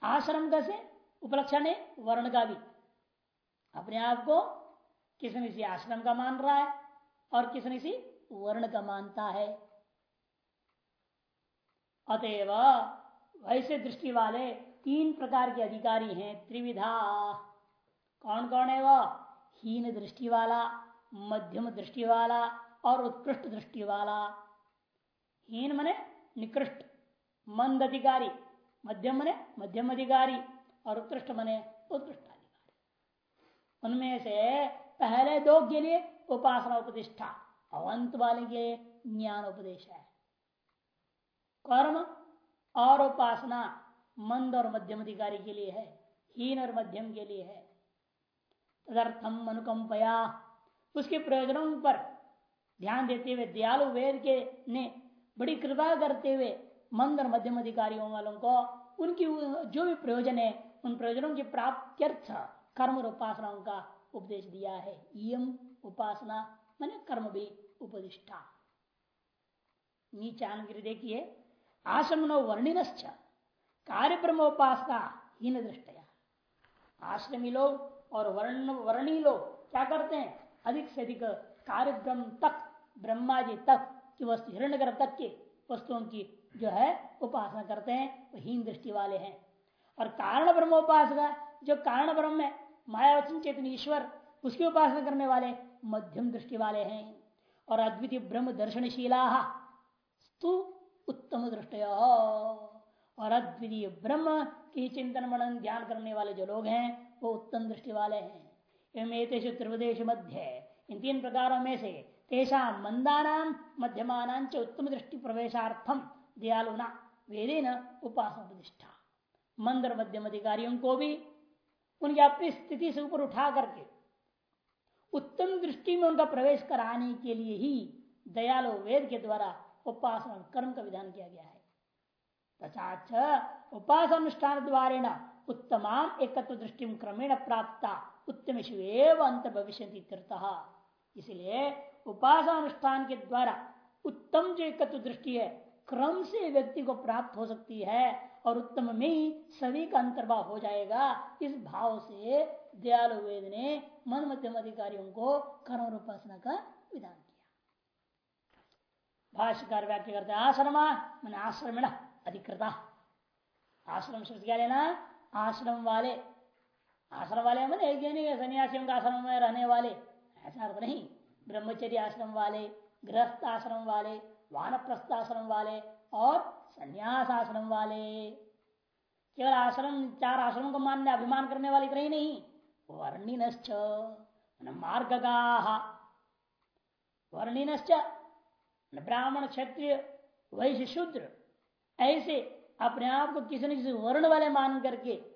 आश्रम कैसे? उपलक्षण है वर्ण का भी अपने आप को किसी ने आश्रम का मान रहा है और किसी सी वर्ण का मानता है? अतएव वैसे दृष्टि वाले तीन प्रकार के अधिकारी हैं, त्रिविधा। कौन कौन है वह? हीन दृष्टि वाला, मध्यम दृष्टि वाला और उत्कृष्ट दृष्टि वाला। हीन मने निकृष्ट, मंद अधिकारी। मध्यम मने मध्यम अधिकारी और उत्कृष्ट मने उत्कृष्ट अधिकारी उनमें से पहले दो के लिए उपासना उपदिष्ठा, अवंत वाले के ज्ञान उपदेश है। कर्म और उपासना मंद और मध्यम अधिकारी के लिए है, हीन और मध्यम के लिए है। तदर्थम अनुकंपया उसके प्रयोजनों पर ध्यान देते हुए दयालु वेद के ने बड़ी कृपा करते हुए मंद और मध्यम अधिकारियों वालों को उनकी जो भी प्रयोजन है, उन प्रयोजनों की प्राप्त्यर्थ कर्म और उपासनाओं का उपदेश दिया है। यम उपासना मैंने कर्म भी उपदिष्टा। नीचान देखिए आश्रम नो वर्णिनश्च कार्य ब्रह्मोपासना हीन दृष्टया। आश्रमी लोग और वर्ण वर्णी लोग क्या करते हैं? अधिक से अधिक कार्य ब्रह्म तक ब्रह्मा जी तक की वस्तु हिरण्य तक की वस्तुओं की जो है, उपासना करते हैं, वो हीन दृष्टि वाले हैं। और कारण ब्रह्मोपासना जो कारण ब्रह्म है, मायावचन चेतन ईश्वर, उसकी उपासना करने वाले मध्यम दृष्टि वाले हैं। और अद्वितीय ब्रह्म दर्शनशीला, स्तु उत्तम दृष्ट और अद्वितीय ब्रह्म की चिंतन मनन, ध्यान करने वाले जो लोग हैं, वो उत्तम दृष्टि वाले हैं। एवं त्रिवदेश मध्य, इन तीन प्रकारों में से तेषा मंदानाम मध्यमान उत्तम दृष्टि प्रवेशार्थम दयालुना वेदे न उपासना मंदर मध्यम अधिकारियों को भी उनकी अपनी स्थिति से ऊपर उठा करके उत्तम दृष्टि में उनका प्रवेश कराने के लिए ही दयालु वेद के द्वारा उपासना कर्म का विधान किया गया है। तथा उपासना अनुष्ठान द्वारे न उत्तमान एकत्व दृष्टि क्रमेण प्राप्त उत्तम शिव अंत भविष्य इसलिए उपासना अनुष्ठान के द्वारा उत्तम जो एकत्व दृष्टि है क्रम से व्यक्ति को प्राप्त हो सकती है और उत्तम में ही सभी का अंतर्भाव हो जाएगा। इस भाव से दयालु वेद ने मन मध्यम अधिकारियों को कर्म उपासना का विधान किया। भाष्यकार व्याख्या करते आश्रमा, मन आश्रम अधिकृता। आश्रम शब्द क्या लेना? आश्रम वाले। आश्रम वाले मन, एक सन्यासियों का आश्रम में रहने वाले। ऐसा अर्थ नहीं। ब्रह्मचर्य आश्रम वाले, गृहस्थ आश्रम वाले वानप्रस्थ आश्रम वाले और संन्यास आश्रम वाले केवल आश्रम, चार आश्रमों को मानने, अभिमान करने वाले इतना ही नहीं। मार्गगा। वर्णिनश्च ब्राह्मण, क्षत्रिय वैश्य शूद्र ऐसे अपने आप को किसी न किसी वर्ण वाले मान करके,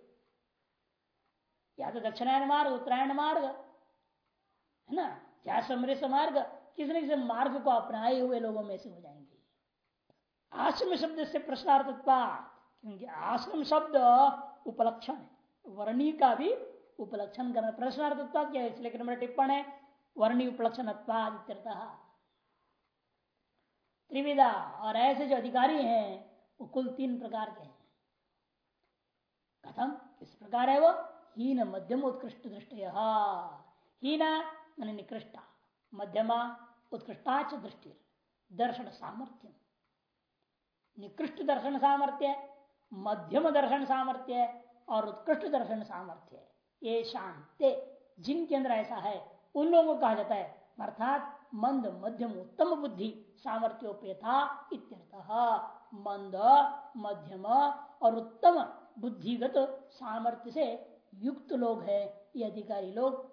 या तो दक्षिणायन मार्ग, उत्तरायण मार्ग, है ना? क्या समृद्ध मार्ग किसी न किसी मार्ग को अपनाए हुए लोगों में से हो जाएँगे। आश्रम शब्द से प्रश्नार्थत्वा क्योंकि आश्रम शब्द उपलक्षण है। वर्णी का भी उपलक्षण करना प्रश्नार्थत्वा क्या है? इसलिए नंबर टिप्पण है वर्णी उपलक्षण त्रिविधा, और ऐसे जो अधिकारी हैं, वो कुल तीन प्रकार के हैं। कथम इस प्रकार है वो? हीन मध्यम उत्कृष्ट दृष्टि हीना मान निकृष्टा। मध्यमा उत्कृष्टाच दृष्टि दर्शन सामर्थ्य निकृष्ट दर्शन सामर्थ्य, मध्यम दर्शन सामर्थ्य और उत्कृष्ट दर्शन सामर्थ्य। ये शांति, जिनके अंदर ऐसा है, उन लोगों को कहा जाता है। अर्थात मंद, मध्यम, उत्तम बुद्धि सामर्थ्योपेता इत्यर्थ। मंद, मध्यम और उत्तम बुद्धिगत सामर्थ्य से युक्त लोग है ये अधिकारी लोग।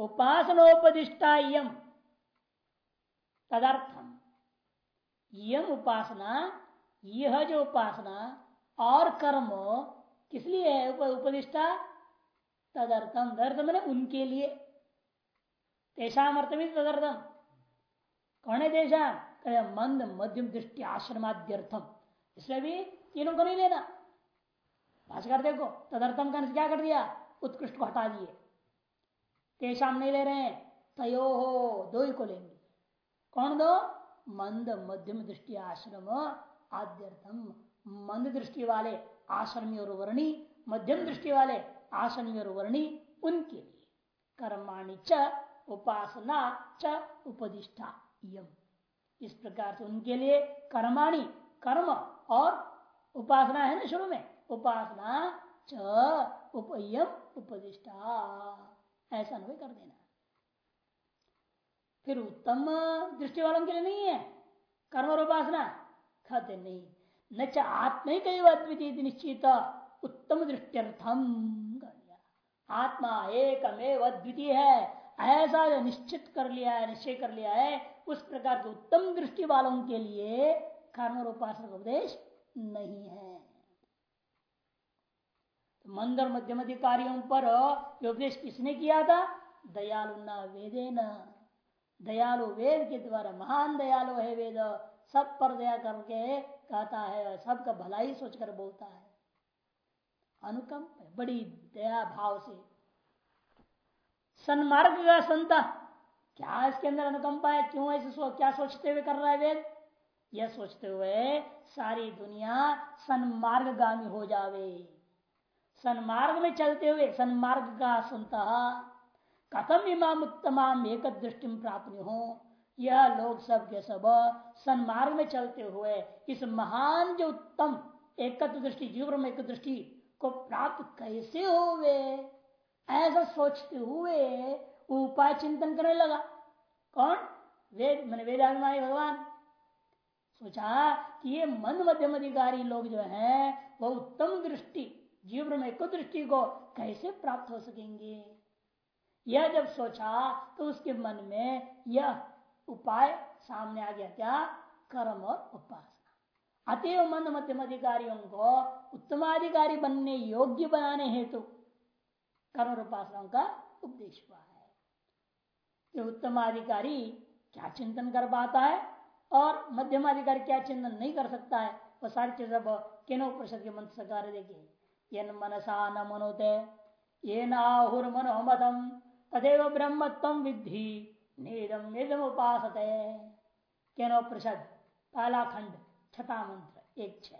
उपासनोपदिष्टा यम तदर्थम। यम उपासना यह जो उपासना, और कर्म किस लिए है उपदिष्टा? तदर्थम। दर्थ मैंने उनके लिए। तेषाम अर्थ भी तदर्थम। कौन है देशा मंद मध्यम दृष्टि आश्रमाद्यर्थम। इसलिए भी तीनों को नहीं लेना। भाषकर देखो, तदर्थम का क्या कर दिया? उत्कृष्ट को हटा दिए। तेषाम नहीं ले रहे हैं। तयो हो, दो ही को लेंगे। कौन दो? मंद मध्यम दृष्टि आश्रम, आद्यर्थम मंद दृष्टि वाले आश्रमी और वर्णी, मध्यम दृष्टि वाले आश्रमी और वर्णी, उनके लिए। कर्माणी च, उपासना च, उपदिष्टा यम इस प्रकार से उनके लिए कर्माणी, कर्म और उपासना है ना शुरू में? उपासना च उपयम उपदिष्टा। ऐसा अनुभव कर देना। फिर उत्तम दृष्टि वालों के लिए नहीं है, कर्म और उपासना। कहते नहीं, न च आत्म ही कई अद्वितीय निश्चित, उत्तम दृष्टिर्थम आत्मा एकमेव अद्वितीय है, ऐसा निश्चित कर लिया है, निश्चय कर लिया है, उस प्रकार के उत्तम दृष्टि वालों के लिए कर्म और उपासना का उपदेश नहीं है। तो मंद और मध्यम अधिकारियों पर उपदेश किसने किया था? दयालु न वेदे न दयालु वेद के द्वारा महान दयालु है वेद। सब पर दया करके कहता है सबका भलाई सोचकर बोलता है। अनुकंप बड़ी दया भाव से। सन्मार्ग का संता क्या इसके अंदर अनुकंपा है? क्यों ऐसे सो, क्या सोचते हुए कर रहा है वेद? यह सोचते हुए सारी दुनिया सन्मार्ग गामी हो जावे। सन्मार्ग में चलते हुए सन्मार्ग का संत कथम इमाम उत्तमाम एक दृष्टि प्राप्त हो यह लोग सब के सब सन्मार्ग में चलते हुए इस महान जो उत्तम एकत्र दृष्टि जीवन एक दृष्टि को प्राप्त कैसे हुए ऐसा सोचते हुए उपाय चिंतन करने लगा। कौन? वेद, मैंने वेदाभिमानी भगवान। सोचा कि ये मन मध्यम अधिकारी लोग जो हैं, वो उत्तम दृष्टि जीवन में को दृष्टि को कैसे प्राप्त हो सकेंगे? यह जब सोचा तो उसके मन में यह उपाय सामने आ गया क्या? कर्म और उपासना। अतएव मन मध्यम अधिकारियों को उत्तमाधिकारी बनने योग्य बनाने हेतु कर्म और उपासनाओं का उपदेश हुआ है। कि उत्तमाधिकारी क्या चिंतन कर पाता है और मध्यमाधिकारी क्या चिंतन नहीं कर सकता है? वह सारी चीज़ अब केनो परिषद के मंत्र सकार देखिए यन मनसा न मनोते। ये नाहुर मनोमतम तदेव ब्रह्मत्व विद्धि नेदम निदम उपास केनो प्रसद पहला खंड छठा मंत्र, एक छ।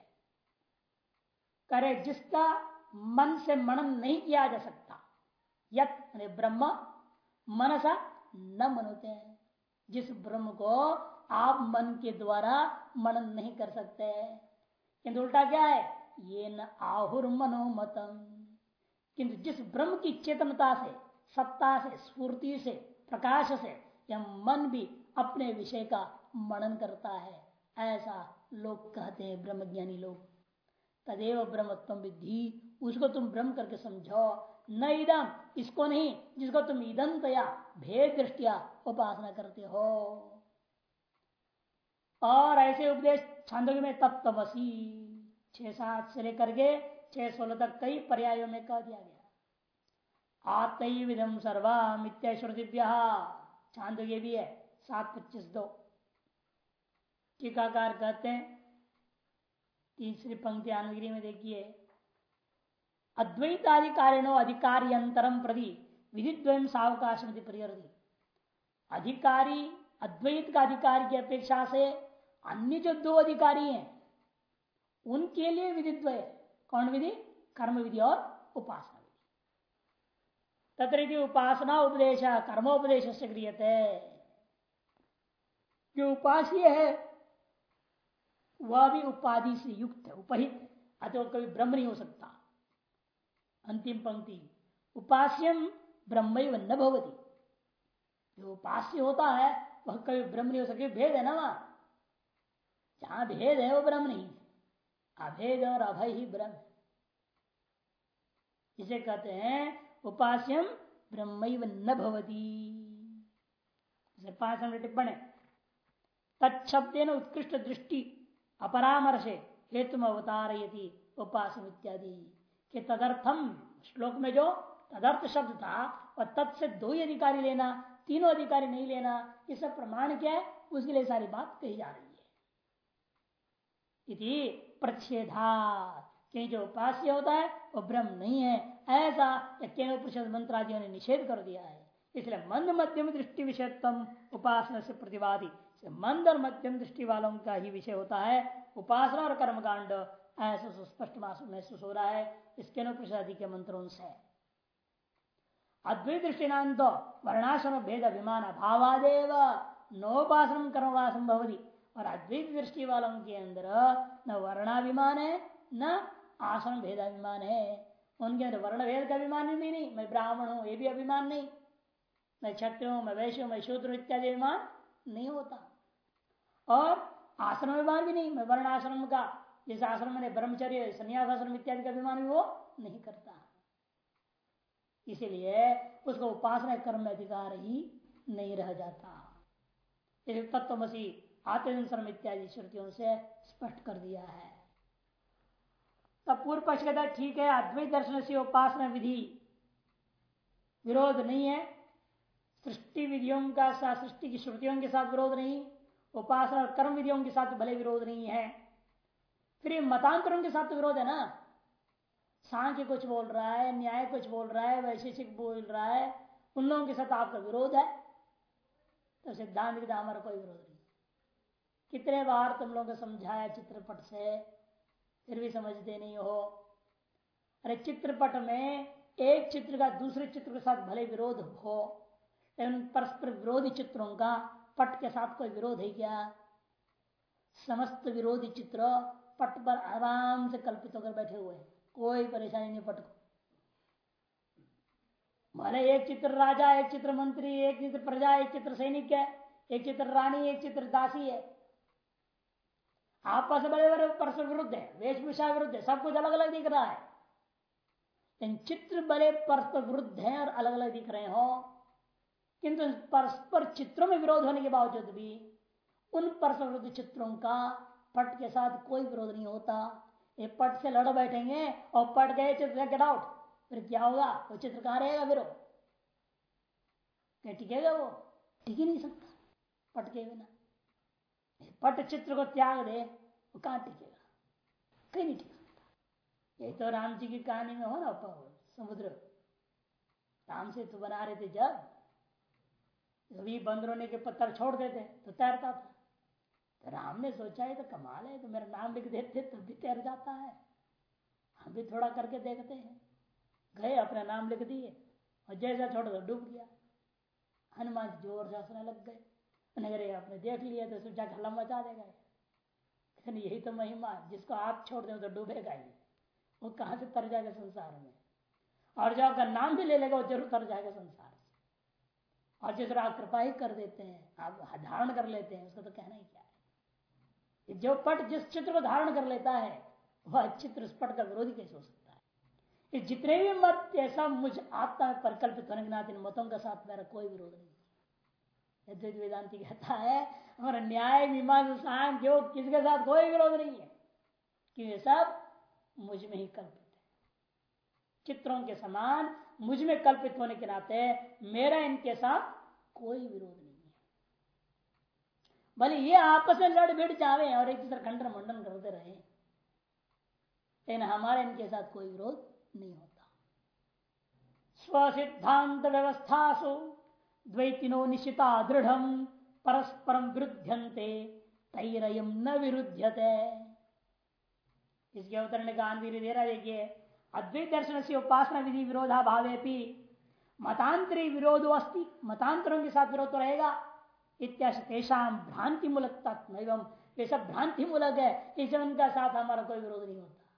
करे, जिसका मन से मनन नहीं किया जा सकता, यत ब्रह्म, मनसा न मनोते। जिस ब्रह्म को आप मन के द्वारा मनन नहीं कर सकते। किंतु उल्टा क्या है? ये न आहुर मनोमतम। किंतु जिस ब्रह्म की चेतनता से, सत्ता से, स्फूर्ति से, प्रकाश से, यह मन भी अपने विषय का मनन करता है। ऐसा लोग कहते हैं ब्रह्मज्ञानी लोग। तदेव ब्रह्मत्व विधि उसको तुम ब्रह्म करके समझो न इदम इसको नहीं, जिसको तुम ईदंतया भेद दृष्टिया उपासना करते हो। और ऐसे उपदेश छंद में तत्वसी छह सात से लेकर के छह सोलह तक कई पर्यायों में कह दिया गया। आत्म विधम सर्वम इत्याश्रुतिभ्य। चाँद ये भी है, सात पच्चीस दो। टीकाकार कहते हैं, तीसरी पंक्ति आनंदगिरी में देखिए। अद्वैताधिकारिणो अधिकारी अंतरम प्रति विधिद्वयम सावकाश अधिकारी अद्वैत का अधिकारी की अपेक्षा से अन्य जो दो अधिकारी हैं उनके लिए विधि कौन विधि? कर्म विधि और उपासना विधि। तथा उपासना उपदेश कर्मोपदेश क्रियते। जो उपास्य है, वह भी उपाधि से युक्त है, उपहित अतः कभी ब्रह्म नहीं हो सकता। अंतिम पंक्ति उपास्यम ब्रह्म न भवती। जो उपास्य होता है, वह कभी ब्रह्म नहीं हो सके। भेद है ना वहाँ? जहाँ भेद है वो ब्रह्म नहीं। अभेद और अभय ही ब्रह्म। इसे कहते हैं उपास्यम ब्रह्म न भवती। पाँच नंबर टिप्पणी। तत्शब्द उत्कृष्ट दृष्टि, अपरामर्शे हेतु अवतार यदि उपासन इत्यादि। के तदर्थम, श्लोक में जो तदर्थ शब्द था, और तत् से दो ही अधिकारी लेना, तीनों अधिकारी नहीं लेना, ये सब प्रमाण क्या है? उसके लिए सारी बात कही जा रही है। प्रच्छेदात। कहीं जो उपास्य होता है, वो ब्रह्म नहीं है। ऐसा उपनिषद मंत्रादियों ने निषेध कर दिया है। इसलिए मंद मध्यम दृष्टि विषयत्म उपासना से प्रतिवादी। मंद और मध्यम दृष्टि वालों का ही विषय होता है, उपासना और कर्मकांड। ऐसा स्पष्ट महसूस हो रहा है इसके अनुप्रसादी के मंत्रों से। अद्वैत दृष्टिनाम तो वर्णाश्रम भेद अभिमान अभावादेव। नोपासन कर्मवासम भवती। और अद्वैत दृष्टि वालों के अंदर न वर्णाभिमान है, न आसन भेदाभिमान है। उनके अंदर वर्ण भेद का अभिमान भी नहीं, मैं ब्राह्मण हूँ, ये भी अभिमान नहीं। मैं क्षत्रिय हूँ, मैं वैश्य मैं शूद्र इत्यादि अभिमान नहीं होता। और आश्रम अभिमान भी नहीं, मैं वर्ण आश्रम का, जिस आश्रम में ब्रह्मचर्य संन्यास आश्रम इत्यादि का अभिमान भी वो नहीं करता। इसीलिए उसको उपासना कर्म में अधिकार ही नहीं रह जाता। तत्वमसी आत्मसर्म इत्यादि श्रुतियों से स्पष्ट कर दिया है। तब पूर्व पक्ष कहता है, ठीक है, अद्वैत दर्शन से उपासना विधि विरोध नहीं है। सृष्टि विधियों का साथ, सृष्टि की श्रुतियों के साथ विरोध नहीं, उपासना कर्म विधियों के साथ भले विरोध नहीं है। फिर मतांतरों के साथ विरोध है ना? सांख्य कुछ बोल रहा है, न्याय कुछ बोल रहा है, वैशेषिक बोल रहा है, उन लोगों के साथ आपका विरोध है। तो सिद्धांत का हमारा कोई विरोध नहीं कितने बार तुम लोगों को समझाया चित्रपट से? फिर भी समझते नहीं हो। अरे चित्रपट में एक चित्र का दूसरे चित्र के साथ भले विरोध हो, लेकिन परस्पर विरोधी चित्रों का पट के साथ कोई विरोध है क्या? समस्त विरोधी चित्र पट पर आराम से कल्पित होकर बैठे हुए हैं। कोई परेशानी नहीं पट को। भले एक चित्र राजा, एक चित्र मंत्री, एक चित्र प्रजा, एक चित्र सैनिक है, एक चित्र रानी, एक चित्र दासी है आपस में परस्पर विरुद्ध है वेशभूषा विरुद्ध है, सब कुछ अलग अलग दिख रहा है। लेकिन चित्र बड़े परस्पर विरुद्ध हैं और अलग अलग दिख रहे हो। किंतु परस्पर चित्रों में विरोध होने के बावजूद भी उन परस्पर विरुद्ध चित्रों का पट के साथ कोई विरोध नहीं होता। ये पट से लड़ बैठेंगे और पट गए चित्र गेट आउट फिर क्या होगा? वो चित्र कहाँ रहेगा क्या टिकेगा वो? टिक ही नहीं सकता पट के बिना। पट चित्र को त्याग दे वो कहाँ टिकेगा कहीं नहीं टिक सकता यही तो राम जी की कहानी में हो ना समुद्र। राम से तो बना रहे थे जब कभी बंद रोने के पत्थर छोड़ देते तो तैरता था। तो राम ने सोचा है तो कमाल है तो मेरा नाम लिख देते, तब भी तैर जाता है। हम भी थोड़ा करके देखते हैं। गए, अपना नाम लिख दिए, और जैसा छोड़ दो, डूब गया। हनुमान ज़ोर से हंसने लग गए। अरे, आपने देख लिया तो सोचा हल्ला मचा देगा यही तो महिमा जिसको आप छोड़ दे तो डूबेगा ही। वो कहाँ से तर जाएगा संसार में? और जो आपका नाम भी ले लेगा, वो ज़रूर तर जाएगा संसार से। और जिस आप कृपा ही कर देते हैं, आप धारण कर लेते हैं, उसका तो कहना ही क्या है? जो पट जिस चित्र को धारण कर लेता है, वह चित्र उस पट का विरोधी कैसे हो सकता है? ये जितने भी मत, ऐसा मुझ आत्मा परिकल्पित होने के नाते मतों के साथ मेरा कोई विरोध नहीं। अद्वैत वेदांति कहता है और न्याय, मीमांसा जो किसके साथ कोई विरोध नहीं है। कि ये सब? मुझमें ही कल्पित है। चित्रों के समान मुझमें कल्पित होने के नाते मेरा इनके साथ कोई विरोध नहीं भले ये आपस में लड़ भिड़ जावे और एक दूसरे खंडन मंडन करते रहे, लेकिन हमारे इनके साथ कोई विरोध नहीं होता। स्वसिद्धांत व्यवस्था सो द्वैतिनो निश्चिता दृढ़ परस्परम विरुद्धंते तैरयम न विरुद्धते इसके अवतरण का धीरे दे रहा देखिए अद्वैत दर्शन से उपासना विधि विरोधा भावे भी मतांतरी विरोध अस्ति, मतांतरों के साथ विरोध तो रहेगा। इत्याशा भ्रांति मूलक तत्व एवं ये सब भ्रांति मूलक है, इसे उनका साथ हमारा कोई विरोध नहीं होता।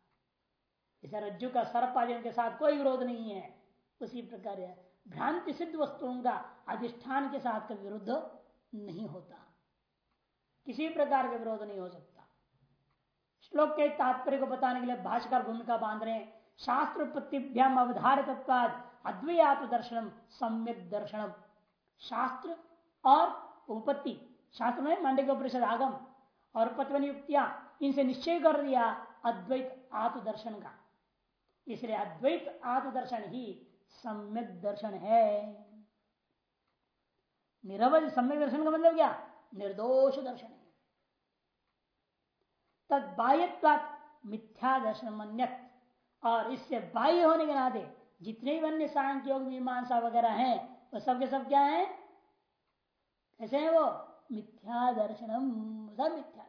इसे रज्जु का सर्प आदि के साथ कोई विरोध नहीं है, उसी प्रकार भ्रांति सिद्ध वस्तुओं का अधिष्ठान के साथ का विरुद्ध नहीं होता। किसी प्रकार का विरोध नहीं हो सकता। श्लोक के तात्पर्य को बताने के लिए भाषकर भूमिका बाँध रहे शास्त्र उत्पत्तिभ्याम अवधारित अद्वैत दर्शनम सम्यक दर्शनम। शास्त्र और उपपत्ति शास्त्र में मंडे के परिषद आगम और पत्वनी युक्तियाँ इनसे निश्चय कर दिया अद्वैत आत्मदर्शन का। इसलिए अद्वैत आत्मदर्शन ही सम्यक दर्शन है। निरवध सम्यक दर्शन का मतलब क्या? निर्दोष दर्शन है। तद बाह्यत्वात मिथ्या दर्शन मन्यत। और इससे बाह्य होने के नाते जितने भी अन्य सांख्य योग मीमांसा वगैरह हैं, वो सबके सब क्या है? कैसे है वो? मिथ्या दर्शनम, सब मिथ्या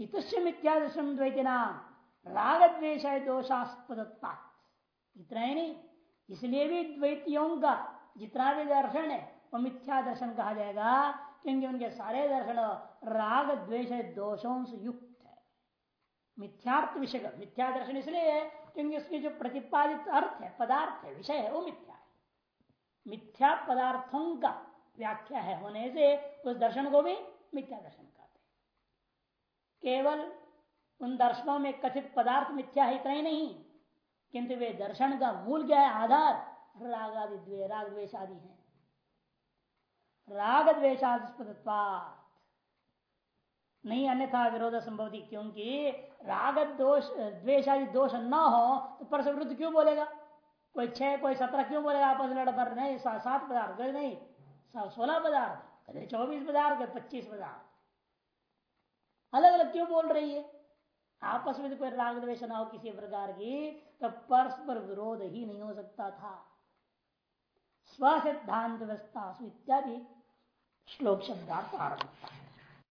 दर्शन। मिथ्या दर्शन द्वैत नाम राग द्वेश दोषास्पद इतना ही नहीं। इसलिए भी द्वैतियों का जितना भी दर्शन है, वो मिथ्या दर्शन कहा जाएगा, क्योंकि उनके सारे दर्शन राग, द्वेष, दोषों से युक्त है। मिथ्यार्थ विषय मिथ्या दर्शन इसलिए है क्योंकि उसके जो प्रतिपादित अर्थ है, पदार्थ है, विषय है, वो मिथ्या है। मिथ्या पदार्थों का व्याख्या है होने से उस दर्शन को भी मिथ्या दर्शन कहते केवल उन दर्शनों में कथित पदार्थ मिथ्या है, इतना ही नहीं। किंतु वे दर्शन का मूल क्या है? आधार। राग आदि राग द्वेश आदि है। राग द्वेशास्पद नहीं, अन्यथा विरोध संभव थी क्योंकि राग दोष द्वेश आदि दोष न हो तो परस विरुद्ध क्यों बोलेगा? कोई छह, कोई सत्रह क्यों बोलेगा? आपस लड़ नहीं सात पदार्थ नहीं। सोलह पदार्थ, कभी चौबीस पदार्थ पच्चीस पदार्थ। अलग अलग क्यों बोल रही है? आपस में कोई राग द्वेष ना हो किसी प्रकार की तो परस्पर विरोध ही नहीं हो सकता था। स्व सिद्धांत व्यवस्था, इत्यादि श्लोक शब्दार्थ आरंभ